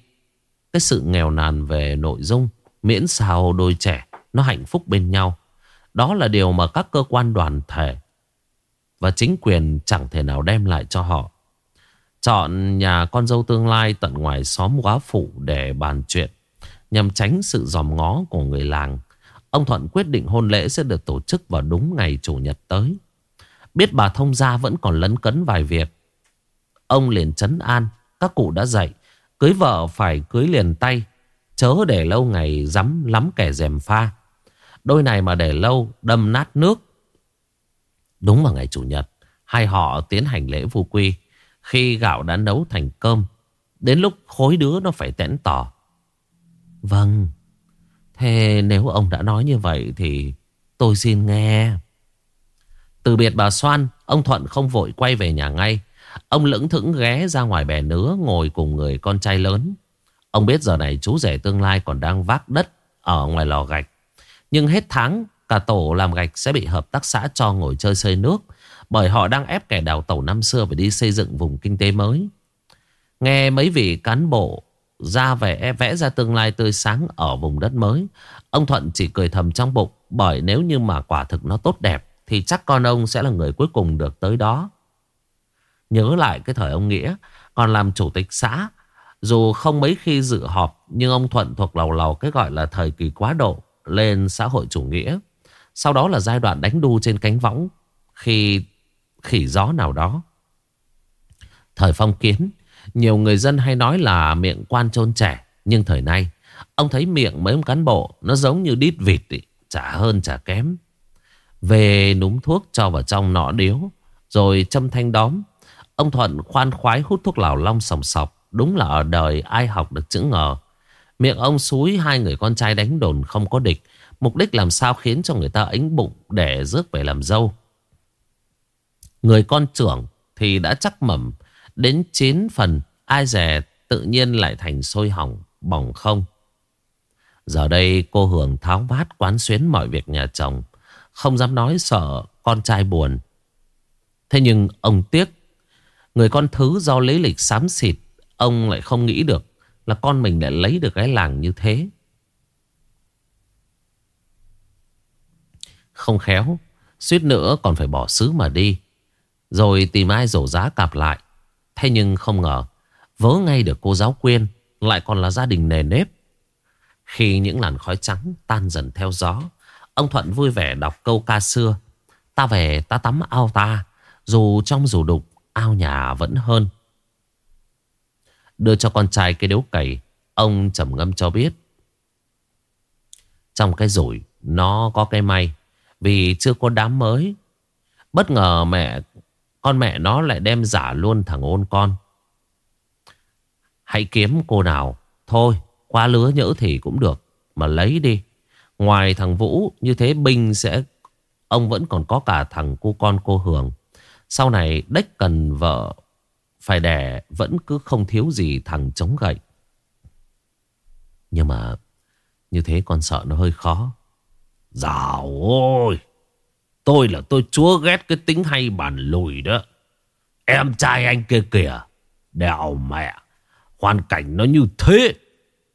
Cái sự nghèo nàn về nội dung Miễn sao đôi trẻ Nó hạnh phúc bên nhau. Đó là điều mà các cơ quan đoàn thể Và chính quyền chẳng thể nào đem lại cho họ. Chọn nhà con dâu tương lai tận ngoài xóm quá phụ để bàn chuyện, Nhằm tránh sự dòm ngó của người làng. Ông Thuận quyết định hôn lễ sẽ được tổ chức vào đúng ngày Chủ nhật tới. Biết bà thông gia vẫn còn lấn cấn vài việc, Ông liền chấn an, Các cụ đã dạy, Cưới vợ phải cưới liền tay, Chớ để lâu ngày dám lắm kẻ dèm pha. Đôi này mà để lâu, đâm nát nước. Đúng vào ngày Chủ nhật, Hai họ tiến hành lễ vu quy. Khi gạo đã nấu thành cơm, Đến lúc khối đứa nó phải tẽn tỏ. Vâng Thế nếu ông đã nói như vậy Thì tôi xin nghe. Từ biệt bà Soan, Ông Thuận không vội quay về nhà ngay. Ông lững thững ghé ra ngoài bè nứa Ngồi cùng người con trai lớn. Ông biết giờ này chú rể tương lai còn đang vác đất Ở ngoài lò gạch. Nhưng hết tháng, Cả tổ làm gạch sẽ bị hợp tác xã cho ngồi chơi xây nước. Bởi họ đang ép kẻ đào tẩu năm xưa Phải đi xây dựng vùng kinh tế mới Nghe mấy vị cán bộ ra vẻ, vẽ ra tương lai tươi sáng ở vùng đất mới. Ông Thuận chỉ cười thầm trong bụng, bởi nếu như mà quả thực nó tốt đẹp, thì chắc con ông sẽ là người cuối cùng được tới đó. Nhớ lại cái thời ông Nghĩa, còn làm chủ tịch xã, dù không mấy khi dự họp, nhưng ông Thuận thuộc lầu lầu cái gọi là thời kỳ quá độ lên xã hội chủ nghĩa. Sau đó là giai đoạn đánh đu trên cánh võng, khi khỉ gió nào đó. Thời phong kiến nhiều người dân hay nói là miệng quan trôn trẻ. Nhưng thời nay, ông thấy miệng mấy ông cán bộ nó giống như đít vịt, ý, chả hơn chả kém. Về núm thuốc cho vào trong nọ điếu, rồi châm thanh đóm. Ông Thuận khoan khoái hút thuốc lào long sòng sọc. Đúng là ở đời ai học được chữ ngờ. Miệng ông xúi hai người con trai đánh đồn không có địch. Mục đích làm sao khiến cho người ta ánh bụng để rước về làm dâu. Người con trưởng thì đã chắc mầm Đến 9 phần, Ai dè tự nhiên lại thành sôi hỏng, Bỏng không? Giờ đây cô Hường tháo vát quán xuyến mọi việc nhà chồng, Không dám nói sợ con trai buồn. Thế nhưng ông tiếc, Người con thứ do lấy lịch xám xịt, Ông lại không nghĩ được Là con mình lại lấy được cái làng như thế. Không khéo, Suýt nữa còn phải bỏ xứ mà đi. Rồi tìm ai rổ giá cạp lại. Thế nhưng không ngờ, Vớ ngay được cô giáo quyên Lại còn là gia đình nề nếp. Khi những làn khói trắng tan dần theo gió, Ông Thuận vui vẻ đọc câu ca xưa, Ta về ta tắm ao ta, Dù trong dù đục, Ao nhà vẫn hơn. Đưa cho con trai cái điếu cày, Ông trầm ngâm cho biết, Trong cái rủi Nó có cái may, Vì chưa có đám mới. Bất ngờ mẹ con mẹ nó lại đem giả luôn thằng ôn con. Hãy kiếm cô nào. Thôi, qua lứa nhỡ thì cũng được, Mà lấy đi. Ngoài thằng Vũ, như thế Binh sẽ, Ông vẫn còn có cả thằng cô con cô Hường. Sau này, đếch cần vợ Phải đẻ, Vẫn cứ không thiếu gì thằng chống gậy. Nhưng mà, Như thế con sợ nó hơi khó. Dạo ôi! Tôi là tôi chúa ghét cái tính hay bàn lùi đó Em trai anh kia kìa Đèo mẹ Hoàn cảnh nó như thế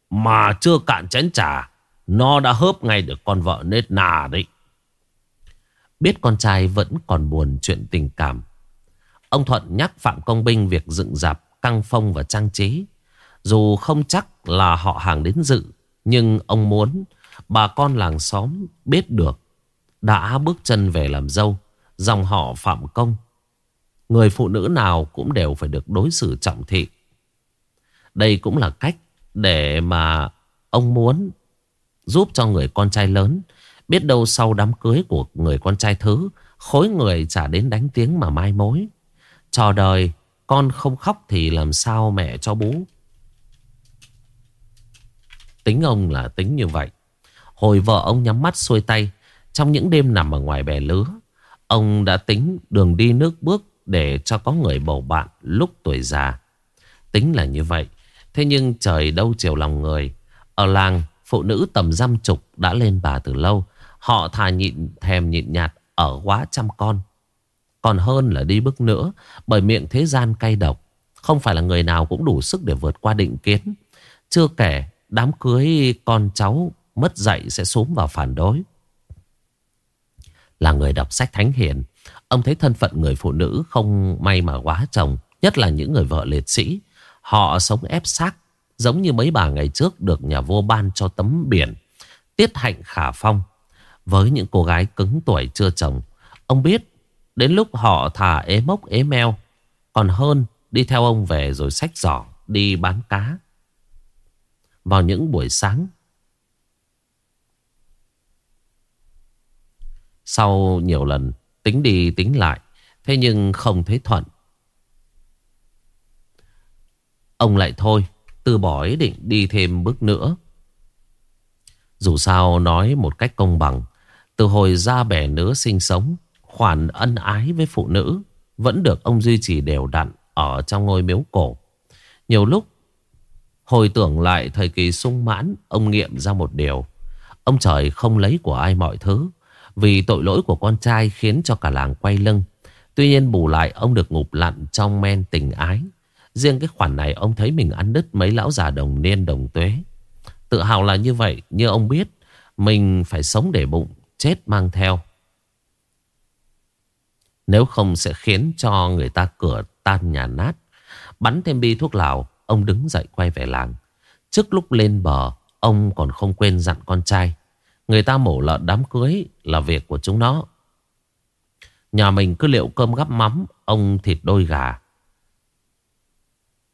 Mà chưa cạn chén trà Nó đã hớp ngay được con vợ nết nà đấy Biết con trai vẫn còn buồn chuyện tình cảm Ông Thuận nhắc Phạm Công Binh việc dựng dạp, căng phong và trang trí. Dù không chắc là họ hàng đến dự, nhưng ông muốn bà con làng xóm biết được đã bước chân về làm dâu, dòng họ Phạm Công. Người phụ nữ nào cũng đều phải được đối xử trọng thị. Đây cũng là cách để mà ông muốn giúp cho người con trai lớn biết đâu sau đám cưới của người con trai thứ khối người trả đến đánh tiếng mà mai mối. Trò đời con không khóc thì làm sao mẹ cho bú. Tính ông là tính như vậy. Hồi vợ ông nhắm mắt xuôi tay trong những đêm nằm ở ngoài bè lứa. Ông đã tính đường đi nước bước để cho có người bầu bạn lúc tuổi già. Tính là như vậy. Thế nhưng trời đâu chiều lòng người. Ở làng, phụ nữ tầm dăm chục đã lên bà từ lâu. Họ thà nhịn thèm nhịn nhạt ở quá trăm con. Còn hơn là đi bước nữa bởi miệng thế gian cay độc. Không phải là người nào cũng đủ sức để vượt qua định kiến. Chưa kể đám cưới con cháu mất dạy sẽ xuống vào phản đối. Là người đọc sách thánh hiền, ông thấy thân phận người phụ nữ không may mà quá chồng, nhất là những người vợ liệt sĩ. Họ sống ép xác, giống như mấy bà ngày trước được nhà vua ban cho tấm biển. Tiết hạnh khả phong. Với những cô gái cứng tuổi chưa chồng, ông biết đến lúc họ thả ế mốc ế meo. Còn hơn đi theo ông về rồi xách giỏ đi bán cá. Vào những buổi sáng Sau nhiều lần tính đi tính lại, Thế nhưng không thấy thuận. Ông lại thôi, Từ bỏ ý định đi thêm bước nữa. Dù sao nói một cách công bằng, Từ hồi ra bẻ nữa sinh sống, Khoản ân ái với phụ nữ Vẫn được ông duy trì đều đặn Ở trong ngôi miếu cổ. Nhiều lúc, Hồi tưởng lại thời kỳ sung mãn, Ông nghiệm ra một điều. Ông trời không lấy của ai mọi thứ vì tội lỗi của con trai khiến cho cả làng quay lưng. Tuy nhiên bù lại ông được ngụp lặn trong men tình ái. Riêng cái khoản này ông thấy mình ăn đứt mấy lão già đồng niên đồng tuế. Tự hào là như vậy, như ông biết, mình phải sống để bụng, chết mang theo. Nếu không sẽ khiến cho người ta cửa tan nhà nát. Bắn thêm bi thuốc lào, ông đứng dậy quay về làng. Trước lúc lên bờ, ông còn không quên dặn con trai. Người ta mổ lợn đám cưới là việc của chúng nó. Nhà mình cứ liệu cơm gắp mắm, ông thịt đôi gà.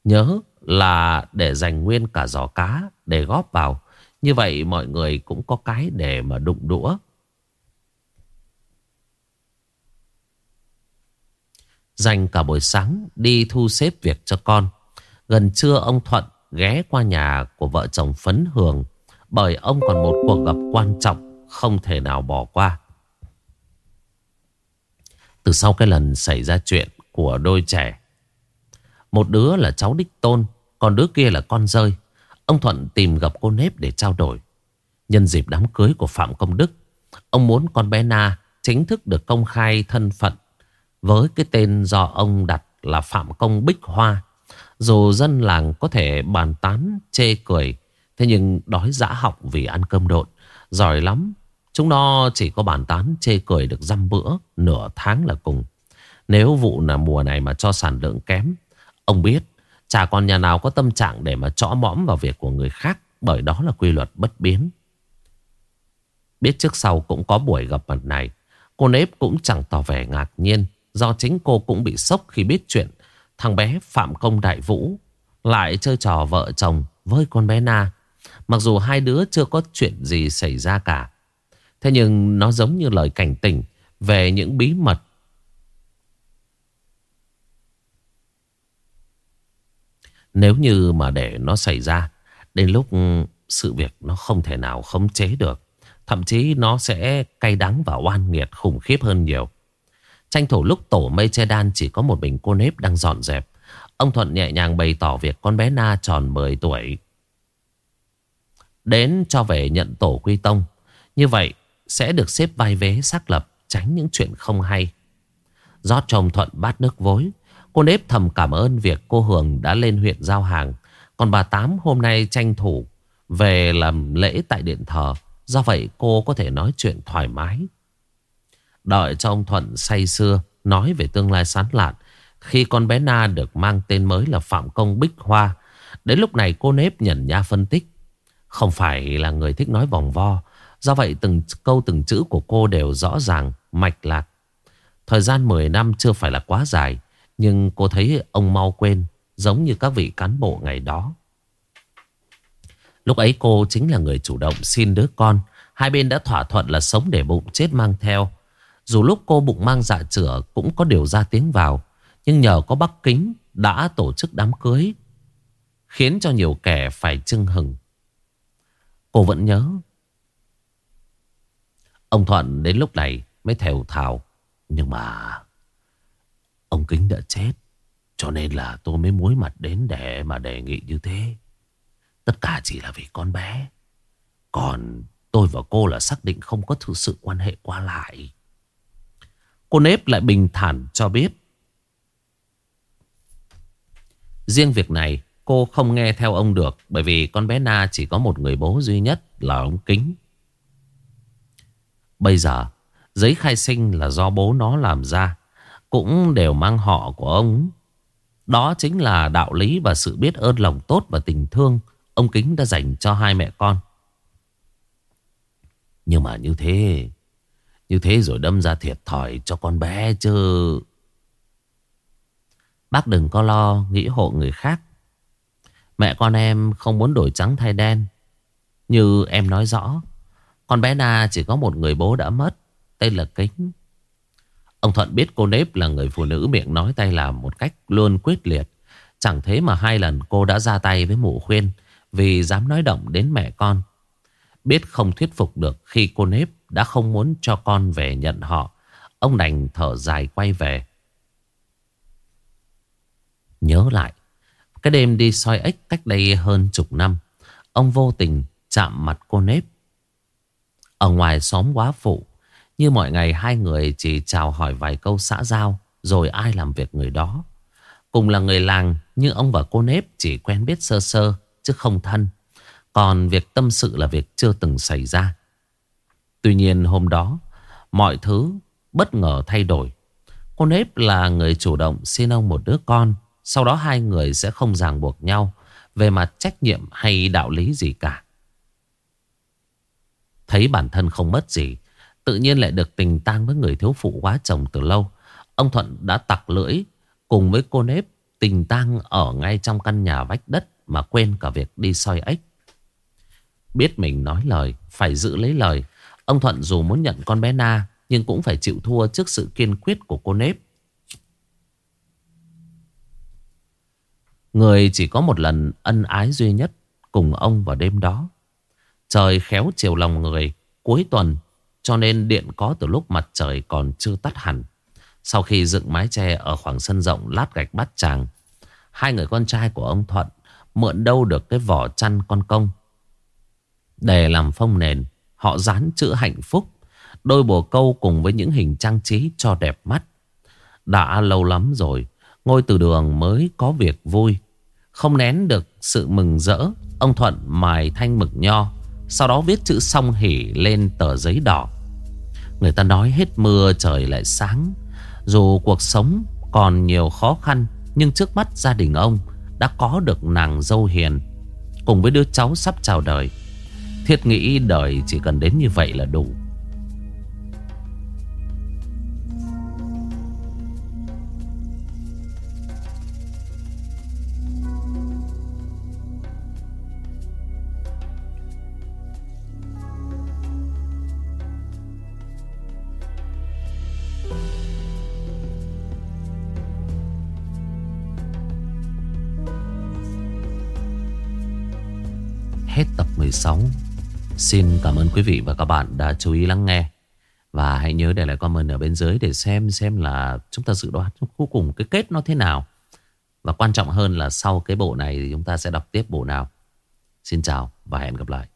Nhớ là để dành nguyên cả giò cá để góp vào. Như vậy mọi người cũng có cái để mà đụng đũa. Dành cả buổi sáng đi thu xếp việc cho con. Gần trưa ông Thuận ghé qua nhà của vợ chồng Phấn Hường bởi ông còn một cuộc gặp quan trọng Không thể nào bỏ qua. Từ sau cái lần xảy ra chuyện Của đôi trẻ, Một đứa là cháu Đích Tôn, Còn đứa kia là con rơi. Ông Thuận tìm gặp cô Nếp để trao đổi. Nhân dịp đám cưới của Phạm Công Đức, Ông muốn con bé Na Chính thức được công khai thân phận Với cái tên do ông đặt là Phạm Công Bích Hoa. Dù dân làng có thể bàn tán, chê cười Thế nhưng đói dã học vì ăn cơm độn. Giỏi lắm. Chúng nó chỉ có bàn tán, chê cười được dăm bữa, Nửa tháng là cùng. Nếu vụ là mùa này mà cho sản lượng kém, Ông biết, Chả còn nhà nào có tâm trạng để mà chõ mõm vào việc của người khác, Bởi đó là quy luật bất biến. Biết trước sau cũng có buổi gặp mặt này, Cô nếp cũng chẳng tỏ vẻ ngạc nhiên, Do chính cô cũng bị sốc khi biết chuyện Thằng bé Phạm Công Đại Vũ Lại chơi trò vợ chồng với con bé Na. Mặc dù hai đứa chưa có chuyện gì xảy ra cả. Thế nhưng nó giống như lời cảnh tỉnh về những bí mật. Nếu như mà để nó xảy ra, Đến lúc sự việc nó không thể nào khống chế được. Thậm chí nó sẽ cay đắng và oan nghiệt khủng khiếp hơn nhiều. Tranh thủ lúc tổ mây che đan chỉ có một bình cô nếp đang dọn dẹp. Ông Thuận nhẹ nhàng bày tỏ việc con bé Na tròn 10 tuổi. Đến cho về nhận tổ quy tông. Như vậy, sẽ được xếp vai vế xác lập, tránh những chuyện không hay. rót cho ông Thuận bát nước vối. Cô nếp thầm cảm ơn việc cô Hường đã lên huyện giao hàng. Còn bà Tám hôm nay tranh thủ về làm lễ tại điện thờ. Do vậy cô có thể nói chuyện thoải mái. Đợi cho ông Thuận say xưa nói về tương lai sán lạn. Khi con bé Na được mang tên mới là Phạm Công Bích Hoa. Đến lúc này cô nếp nhận nha phân tích. Không phải là người thích nói vòng vo. Do vậy từng câu từng chữ của cô đều rõ ràng, mạch lạc. Thời gian 10 năm chưa phải là quá dài. Nhưng cô thấy ông mau quên Giống như các vị cán bộ ngày đó Lúc ấy cô chính là người chủ động xin đứa con Hai bên đã thỏa thuận là sống để bụng chết mang theo Dù lúc cô bụng mang dạ chữa Cũng có điều ra tiếng vào Nhưng nhờ có Bắc Kính Đã tổ chức đám cưới Khiến cho nhiều kẻ phải chưng hừng Cô vẫn nhớ. Ông Thuận đến lúc này mới thèo thào. Nhưng mà Ông Kính đã chết, Cho nên là tôi mới muối mặt đến để mà đề nghị như thế. Tất cả chỉ là vì con bé. Còn tôi và cô là xác định không có thực sự quan hệ qua lại. Cô nếp lại bình thản cho biết. Riêng việc này cô không nghe theo ông được Bởi vì con bé Na chỉ có một người bố duy nhất là ông Kính Bây giờ giấy khai sinh là do bố nó làm ra cũng đều mang họ của ông. Đó chính là đạo lý và sự biết ơn lòng tốt và tình thương ông Kính đã dành cho hai mẹ con. Nhưng mà như thế, như thế rồi đâm ra thiệt thòi cho con bé chứ. Bác đừng có lo nghĩ hộ người khác. Mẹ con em không muốn đổi trắng thay đen. Như em nói rõ, con bé Na chỉ có một người bố đã mất, tên là Kính. Ông Thuận biết cô nếp là người phụ nữ miệng nói tay làm một cách luôn quyết liệt. Chẳng thế mà hai lần cô đã ra tay với mụ khuyên vì dám nói động đến mẹ con. Biết không thuyết phục được khi cô nếp đã không muốn cho con về nhận họ. Ông đành thở dài quay về. Nhớ lại, cái đêm đi soi ếch cách đây hơn chục năm, ông vô tình chạm mặt cô nếp. Ở ngoài xóm quá phụ, như mọi ngày hai người chỉ chào hỏi vài câu xã giao Rồi ai làm việc người đó. Cùng là người làng Nhưng ông và cô nếp chỉ quen biết sơ sơ Chứ không thân. Còn việc tâm sự là việc chưa từng xảy ra. Tuy nhiên hôm đó Mọi thứ bất ngờ thay đổi. Cô nếp là người chủ động xin ông một đứa con sau đó hai người sẽ không ràng buộc nhau Về mặt trách nhiệm hay đạo lý gì cả. Thấy bản thân không mất gì, Tự nhiên lại được tình tang với người thiếu phụ quá chồng từ lâu. Ông Thuận đã tặc lưỡi Cùng với cô nếp Tình tang ở ngay trong căn nhà vách đất Mà quên cả việc đi soi ếch. Biết mình nói lời, Phải giữ lấy lời, Ông Thuận dù muốn nhận con bé Na Nhưng cũng phải chịu thua trước sự kiên quyết của cô nếp. Người chỉ có một lần ân ái duy nhất Cùng ông vào đêm đó Trời khéo chiều lòng người Cuối tuần cho nên điện có từ lúc mặt trời còn chưa tắt hẳn. Sau khi dựng mái che ở khoảng sân rộng lát gạch bát tràng, hai người con trai của ông Thuận mượn đâu được cái vỏ chăn con công. Để làm phong nền, họ dán chữ hạnh phúc, đôi bồ câu cùng với những hình trang trí cho đẹp mắt. Đã lâu lắm rồi, ngôi từ đường mới có việc vui. Không nén được sự mừng rỡ, ông Thuận mài thanh mực nho, sau đó viết chữ song hỉ lên tờ giấy đỏ. Người ta nói hết mưa trời lại sáng Dù cuộc sống còn nhiều khó khăn Nhưng trước mắt gia đình ông Đã có được nàng dâu hiền Cùng với đứa cháu sắp chào đời Thiết nghĩ đời chỉ cần đến như vậy là đủ hết tập 16 Xin cảm ơn quý vị và các bạn đã chú ý lắng nghe. Và hãy nhớ để lại comment ở bên dưới Để xem xem là chúng ta dự đoán cuối cùng cái kết nó thế nào. Và quan trọng hơn là sau cái bộ này thì chúng ta sẽ đọc tiếp bộ nào. Xin chào và hẹn gặp lại.